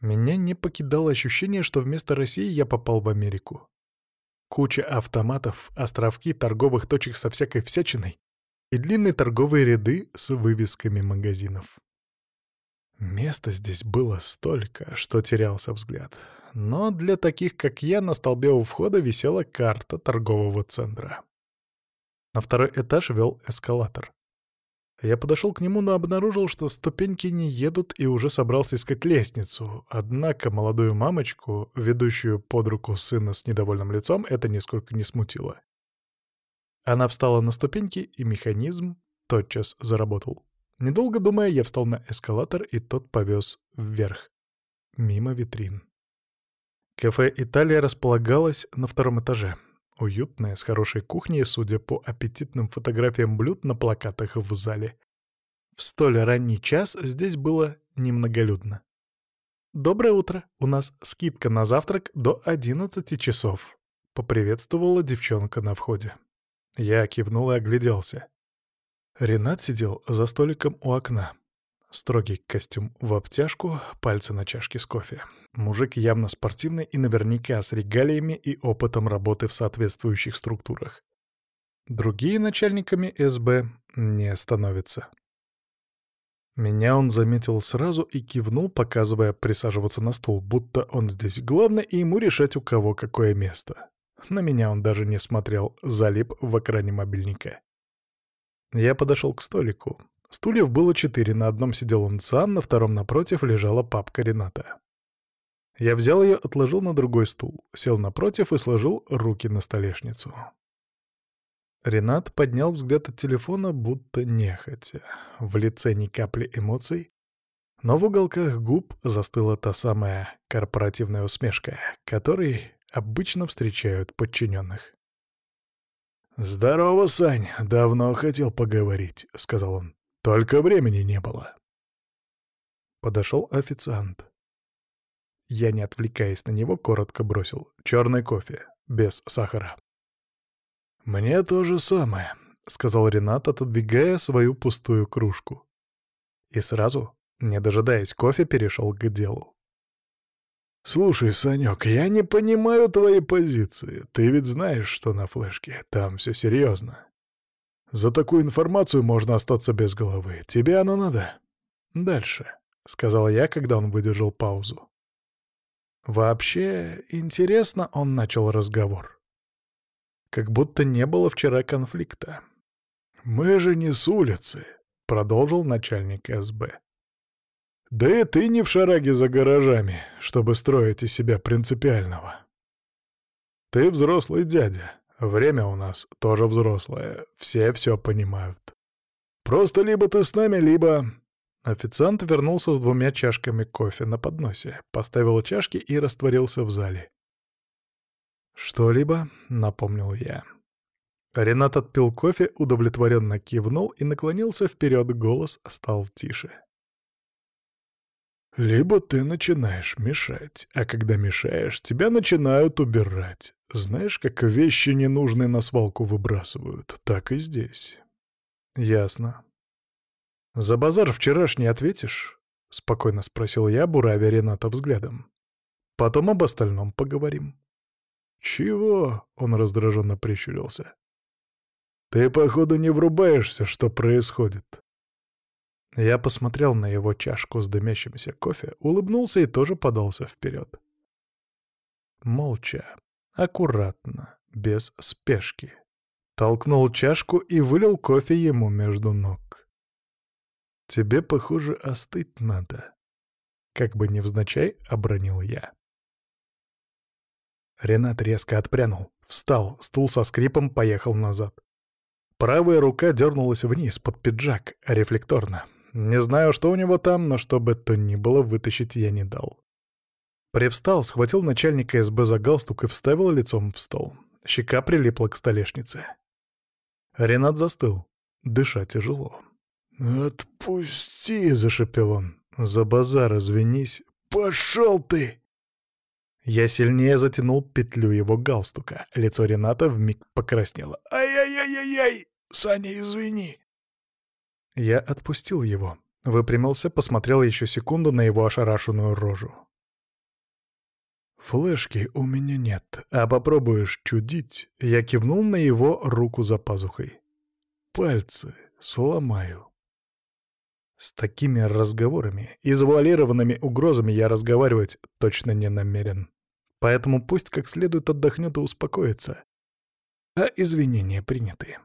Меня не покидало ощущение, что вместо России я попал в Америку. Куча автоматов, островки торговых точек со всякой всячиной и длинные торговые ряды с вывесками магазинов. Места здесь было столько, что терялся взгляд. Но для таких, как я, на столбе у входа висела карта торгового центра. На второй этаж вел эскалатор. Я подошел к нему, но обнаружил, что ступеньки не едут и уже собрался искать лестницу. Однако молодую мамочку, ведущую под руку сына с недовольным лицом, это нисколько не смутило. Она встала на ступеньки, и механизм тотчас заработал. Недолго думая, я встал на эскалатор, и тот повез вверх, мимо витрин. Кафе «Италия» располагалось на втором этаже. Уютная, с хорошей кухней, судя по аппетитным фотографиям блюд на плакатах в зале. В столь ранний час здесь было немноголюдно. «Доброе утро! У нас скидка на завтрак до 11 часов», — поприветствовала девчонка на входе. Я кивнул и огляделся. Ренат сидел за столиком у окна. Строгий костюм в обтяжку, пальцы на чашке с кофе. Мужик явно спортивный и наверняка с регалиями и опытом работы в соответствующих структурах. Другие начальниками СБ не становятся. Меня он заметил сразу и кивнул, показывая присаживаться на стул, будто он здесь главный и ему решать, у кого какое место. На меня он даже не смотрел, залип в экране мобильника. Я подошел к столику. Стульев было четыре, на одном сидел он сам, на втором напротив лежала папка Рената. Я взял ее, отложил на другой стул, сел напротив и сложил руки на столешницу. Ренат поднял взгляд от телефона, будто нехотя. В лице ни капли эмоций, но в уголках губ застыла та самая корпоративная усмешка, которой обычно встречают подчиненных. «Здорово, Сань, давно хотел поговорить», — сказал он. «Только времени не было». Подошел официант. Я, не отвлекаясь на него, коротко бросил. «Черный кофе, без сахара». «Мне то же самое», — сказал Ренат, отодвигая свою пустую кружку. И сразу, не дожидаясь кофе, перешел к делу. «Слушай, Санек, я не понимаю твоей позиции. Ты ведь знаешь, что на флешке. Там все серьезно. За такую информацию можно остаться без головы. Тебе оно надо?» «Дальше», — сказал я, когда он выдержал паузу. Вообще, интересно он начал разговор. Как будто не было вчера конфликта. «Мы же не с улицы», — продолжил начальник СБ. Да и ты не в шараге за гаражами, чтобы строить из себя принципиального. Ты взрослый дядя, время у нас тоже взрослое, все все понимают. Просто либо ты с нами, либо... Официант вернулся с двумя чашками кофе на подносе, поставил чашки и растворился в зале. «Что-либо?» — напомнил я. Ренат отпил кофе, удовлетворенно кивнул и наклонился вперед, голос стал тише. Либо ты начинаешь мешать, а когда мешаешь, тебя начинают убирать. Знаешь, как вещи ненужные на свалку выбрасывают, так и здесь. Ясно. За базар вчерашний ответишь? Спокойно спросил я, буравя Рената взглядом. Потом об остальном поговорим. Чего? Он раздраженно прищурился. Ты, походу, не врубаешься, что происходит. Я посмотрел на его чашку с дымящимся кофе, улыбнулся и тоже подался вперед. Молча, аккуратно, без спешки. Толкнул чашку и вылил кофе ему между ног. «Тебе, похоже, остыть надо», — как бы невзначай обронил я. Ренат резко отпрянул, встал, стул со скрипом поехал назад. Правая рука дернулась вниз под пиджак, рефлекторно. Не знаю, что у него там, но что бы то ни было, вытащить я не дал. Привстал, схватил начальника СБ за галстук и вставил лицом в стол. Щека прилипла к столешнице. Ренат застыл. Дыша тяжело. «Отпусти!» — зашепел он. «За базар извинись. Пошел ты!» Я сильнее затянул петлю его галстука. Лицо Рената вмиг покраснело. «Ай-яй-яй-яй-яй! Саня, извини!» Я отпустил его. Выпрямился, посмотрел еще секунду на его ошарашенную рожу. «Флешки у меня нет, а попробуешь чудить?» Я кивнул на его руку за пазухой. «Пальцы сломаю». С такими разговорами и завуалированными угрозами я разговаривать точно не намерен. Поэтому пусть как следует отдохнет и успокоится. А извинения приняты.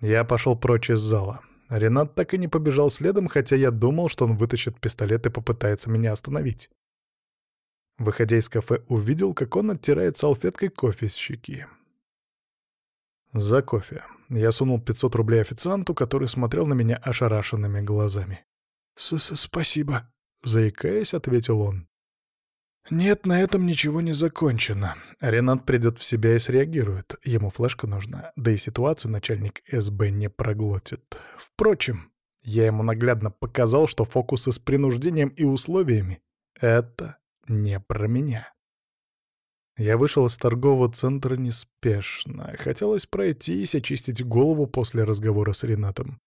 Я пошел прочь из зала. Ренат так и не побежал следом, хотя я думал, что он вытащит пистолет и попытается меня остановить. Выходя из кафе, увидел, как он оттирает салфеткой кофе с щеки. За кофе. Я сунул 500 рублей официанту, который смотрел на меня ошарашенными глазами. С -с «Спасибо», — заикаясь, ответил он. «Нет, на этом ничего не закончено. Ренат придет в себя и среагирует. Ему флешка нужна, да и ситуацию начальник СБ не проглотит. Впрочем, я ему наглядно показал, что фокусы с принуждением и условиями — это не про меня». Я вышел из торгового центра неспешно. Хотелось пройтись, очистить голову после разговора с Ренатом.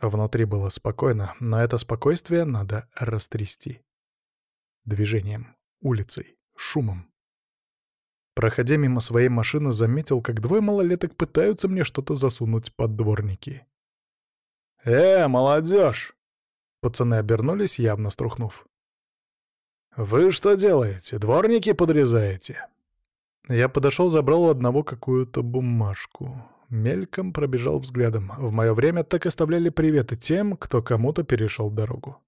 Внутри было спокойно, но это спокойствие надо растрясти. Движением, улицей, шумом. Проходя мимо своей машины, заметил, как двое малолеток пытаются мне что-то засунуть под дворники. «Э, молодежь!» Пацаны обернулись, явно струхнув. «Вы что делаете? Дворники подрезаете?» Я подошел, забрал у одного какую-то бумажку. Мельком пробежал взглядом. В мое время так оставляли приветы тем, кто кому-то перешел дорогу.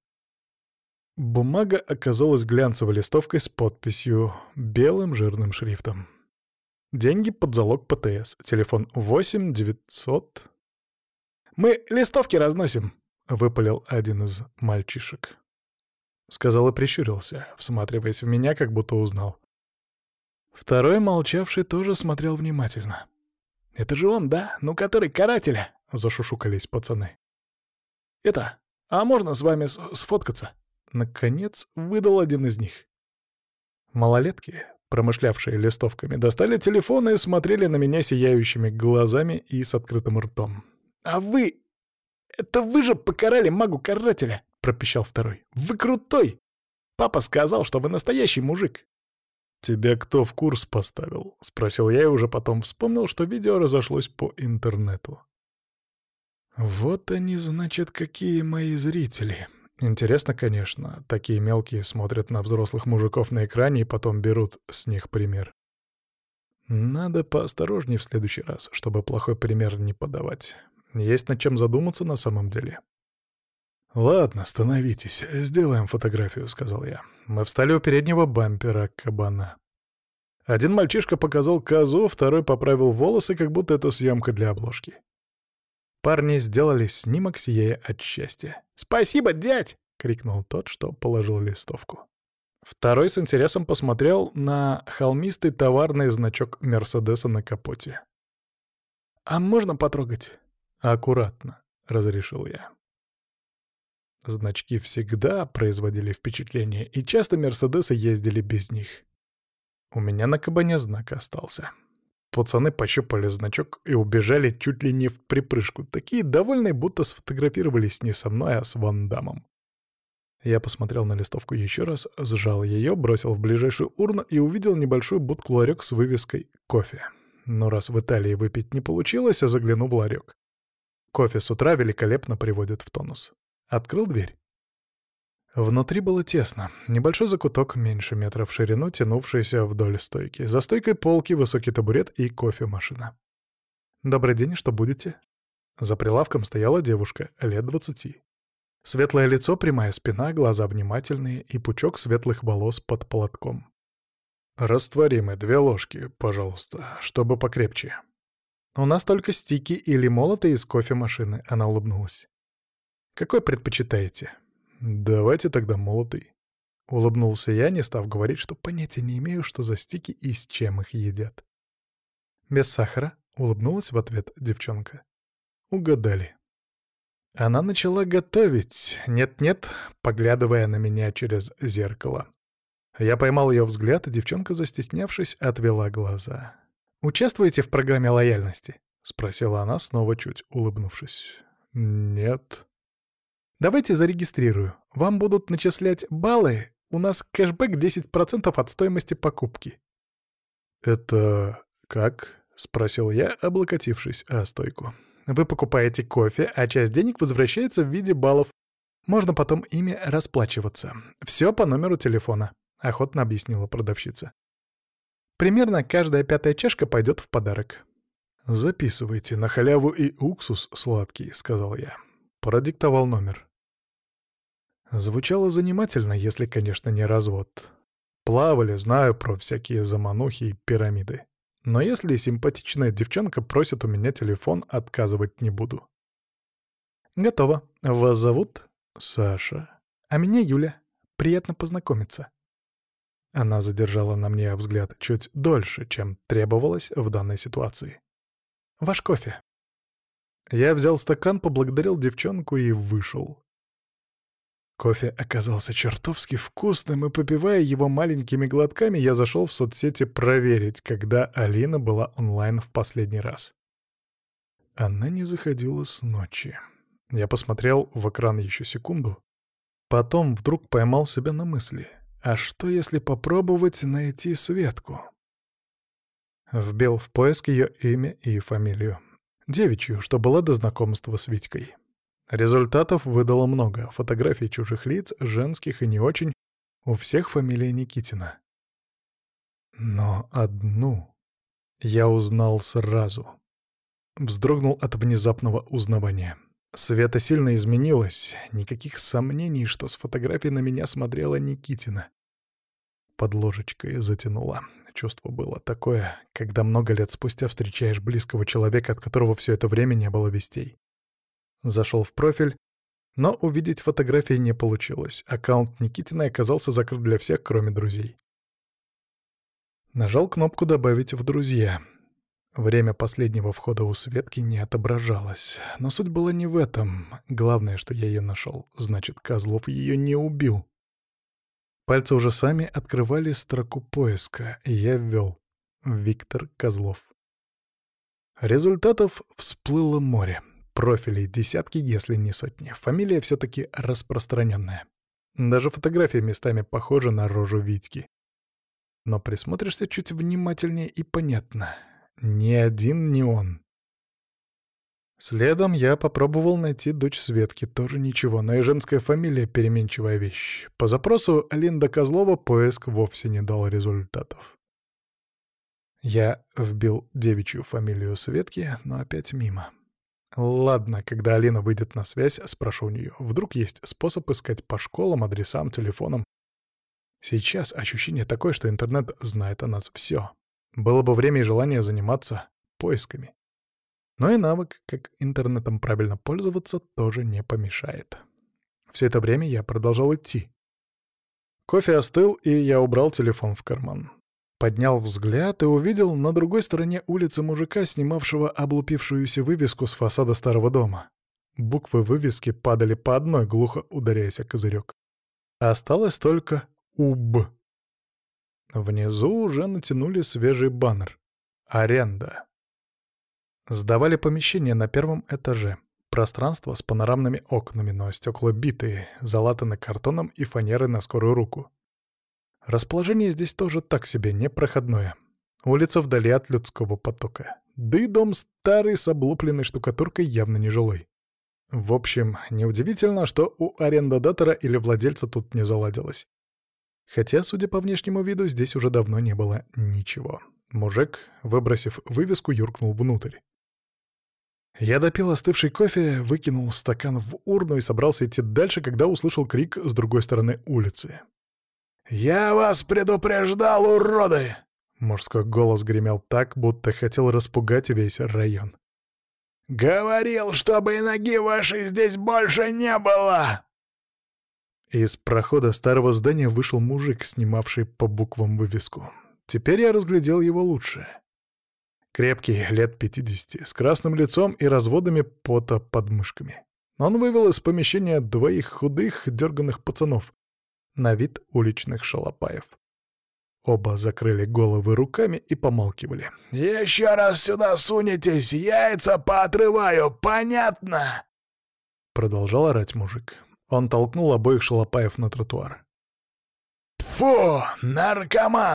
Бумага оказалась глянцевой листовкой с подписью белым жирным шрифтом. Деньги под залог ПТС. Телефон 8 900. «Мы листовки разносим», — выпалил один из мальчишек. Сказал и прищурился, всматриваясь в меня, как будто узнал. Второй, молчавший, тоже смотрел внимательно. «Это же он, да? Ну, который карателя?» — зашушукались пацаны. «Это, а можно с вами сфоткаться?» Наконец выдал один из них. Малолетки, промышлявшие листовками, достали телефоны и смотрели на меня сияющими глазами и с открытым ртом. «А вы... Это вы же покарали магу-карателя!» — пропищал второй. «Вы крутой! Папа сказал, что вы настоящий мужик!» «Тебя кто в курс поставил?» — спросил я и уже потом вспомнил, что видео разошлось по интернету. «Вот они, значит, какие мои зрители. Интересно, конечно, такие мелкие смотрят на взрослых мужиков на экране и потом берут с них пример. Надо поосторожнее в следующий раз, чтобы плохой пример не подавать. Есть над чем задуматься на самом деле». «Ладно, становитесь, сделаем фотографию», — сказал я. Мы встали у переднего бампера кабана. Один мальчишка показал козу, второй поправил волосы, как будто это съемка для обложки. Парни сделали снимок, сияя от счастья. «Спасибо, дядь!» — крикнул тот, что положил листовку. Второй с интересом посмотрел на холмистый товарный значок Мерседеса на капоте. «А можно потрогать?» «Аккуратно», — разрешил я. Значки всегда производили впечатление, и часто Мерседесы ездили без них. У меня на кабане знак остался. Пацаны пощупали значок и убежали чуть ли не в припрыжку, такие довольные, будто сфотографировались не со мной, а с Ван Дамом. Я посмотрел на листовку еще раз, сжал ее, бросил в ближайшую урну и увидел небольшой будку-ларек с вывеской «Кофе». Но раз в Италии выпить не получилось, я загляну в ларек. Кофе с утра великолепно приводит в тонус. Открыл дверь. Внутри было тесно. Небольшой закуток, меньше метра в ширину, тянувшийся вдоль стойки. За стойкой полки, высокий табурет и кофемашина. «Добрый день, что будете?» За прилавком стояла девушка, лет двадцати. Светлое лицо, прямая спина, глаза внимательные и пучок светлых волос под платком. «Растворимый, две ложки, пожалуйста, чтобы покрепче». «У нас только стики или молоты из кофемашины», — она улыбнулась. Какой предпочитаете? Давайте тогда молотый. Улыбнулся я, не став говорить, что понятия не имею, что за стики и с чем их едят. Без сахара, улыбнулась в ответ девчонка. Угадали. Она начала готовить, нет-нет, поглядывая на меня через зеркало. Я поймал ее взгляд, и девчонка, застеснявшись, отвела глаза. «Участвуете в программе лояльности?» — спросила она, снова чуть улыбнувшись. «Нет». «Давайте зарегистрирую. Вам будут начислять баллы. У нас кэшбэк 10% от стоимости покупки». «Это как?» — спросил я, облокотившись о стойку. «Вы покупаете кофе, а часть денег возвращается в виде баллов. Можно потом ими расплачиваться. Все по номеру телефона», — охотно объяснила продавщица. «Примерно каждая пятая чашка пойдет в подарок». «Записывайте, на халяву и уксус сладкий», — сказал я. Продиктовал номер. Звучало занимательно, если, конечно, не развод. Плавали, знаю про всякие заманухи и пирамиды. Но если симпатичная девчонка просит у меня телефон, отказывать не буду. «Готово. Вас зовут?» «Саша». «А меня Юля. Приятно познакомиться». Она задержала на мне взгляд чуть дольше, чем требовалось в данной ситуации. «Ваш кофе». Я взял стакан, поблагодарил девчонку и вышел. Кофе оказался чертовски вкусным, и, попивая его маленькими глотками, я зашел в соцсети проверить, когда Алина была онлайн в последний раз. Она не заходила с ночи. Я посмотрел в экран еще секунду. Потом вдруг поймал себя на мысли. А что, если попробовать найти Светку? Вбил в поиск ее имя и фамилию. Девичью, что была до знакомства с Витькой. Результатов выдало много. Фотографий чужих лиц, женских и не очень. У всех фамилия Никитина. Но одну я узнал сразу. Вздрогнул от внезапного узнавания. Света сильно изменилась. Никаких сомнений, что с фотографией на меня смотрела Никитина. Под ложечкой затянула. Чувство было такое, когда много лет спустя встречаешь близкого человека, от которого все это время не было вестей. Зашел в профиль, но увидеть фотографии не получилось. Аккаунт Никитина оказался закрыт для всех, кроме друзей. Нажал кнопку «Добавить в друзья». Время последнего входа у Светки не отображалось. Но суть была не в этом. Главное, что я ее нашел. Значит, Козлов ее не убил. Пальцы уже сами открывали строку поиска, и я ввел «Виктор Козлов». Результатов всплыло море. Профилей десятки, если не сотни. Фамилия все-таки распространенная. Даже фотография местами похожа на рожу Витьки. Но присмотришься чуть внимательнее и понятно. Ни один не он. Следом я попробовал найти дочь Светки, тоже ничего, но и женская фамилия — переменчивая вещь. По запросу Линда Козлова поиск вовсе не дал результатов. Я вбил девичью фамилию Светки, но опять мимо. Ладно, когда Алина выйдет на связь, спрошу у нее. Вдруг есть способ искать по школам, адресам, телефонам. Сейчас ощущение такое, что интернет знает о нас все. Было бы время и желание заниматься поисками. Но и навык, как интернетом правильно пользоваться, тоже не помешает. Все это время я продолжал идти. Кофе остыл, и я убрал телефон в карман. Поднял взгляд и увидел на другой стороне улицы мужика, снимавшего облупившуюся вывеску с фасада старого дома. Буквы вывески падали по одной, глухо ударяясь о козырек. Осталось только «УБ». Внизу уже натянули свежий баннер. «Аренда». Сдавали помещение на первом этаже. Пространство с панорамными окнами, но стекла битые, залатаны картоном и фанерой на скорую руку. Расположение здесь тоже так себе, непроходное. Улица вдали от людского потока. Да и дом старый с облупленной штукатуркой явно не жилой. В общем, неудивительно, что у арендодатора или владельца тут не заладилось. Хотя, судя по внешнему виду, здесь уже давно не было ничего. Мужик, выбросив вывеску, юркнул внутрь. Я допил остывший кофе, выкинул стакан в урну и собрался идти дальше, когда услышал крик с другой стороны улицы. «Я вас предупреждал, уроды!» Мужской голос гремел так, будто хотел распугать весь район. «Говорил, чтобы и ноги вашей здесь больше не было!» Из прохода старого здания вышел мужик, снимавший по буквам вывеску. Теперь я разглядел его лучше. Крепкий, лет пятидесяти, с красным лицом и разводами пота под мышками. Он вывел из помещения двоих худых, дерганных пацанов, на вид уличных шалопаев. Оба закрыли головы руками и помалкивали. «Еще раз сюда сунетесь, яйца поотрываю, понятно?» Продолжал орать мужик. Он толкнул обоих шалопаев на тротуар. «Фу, наркоман!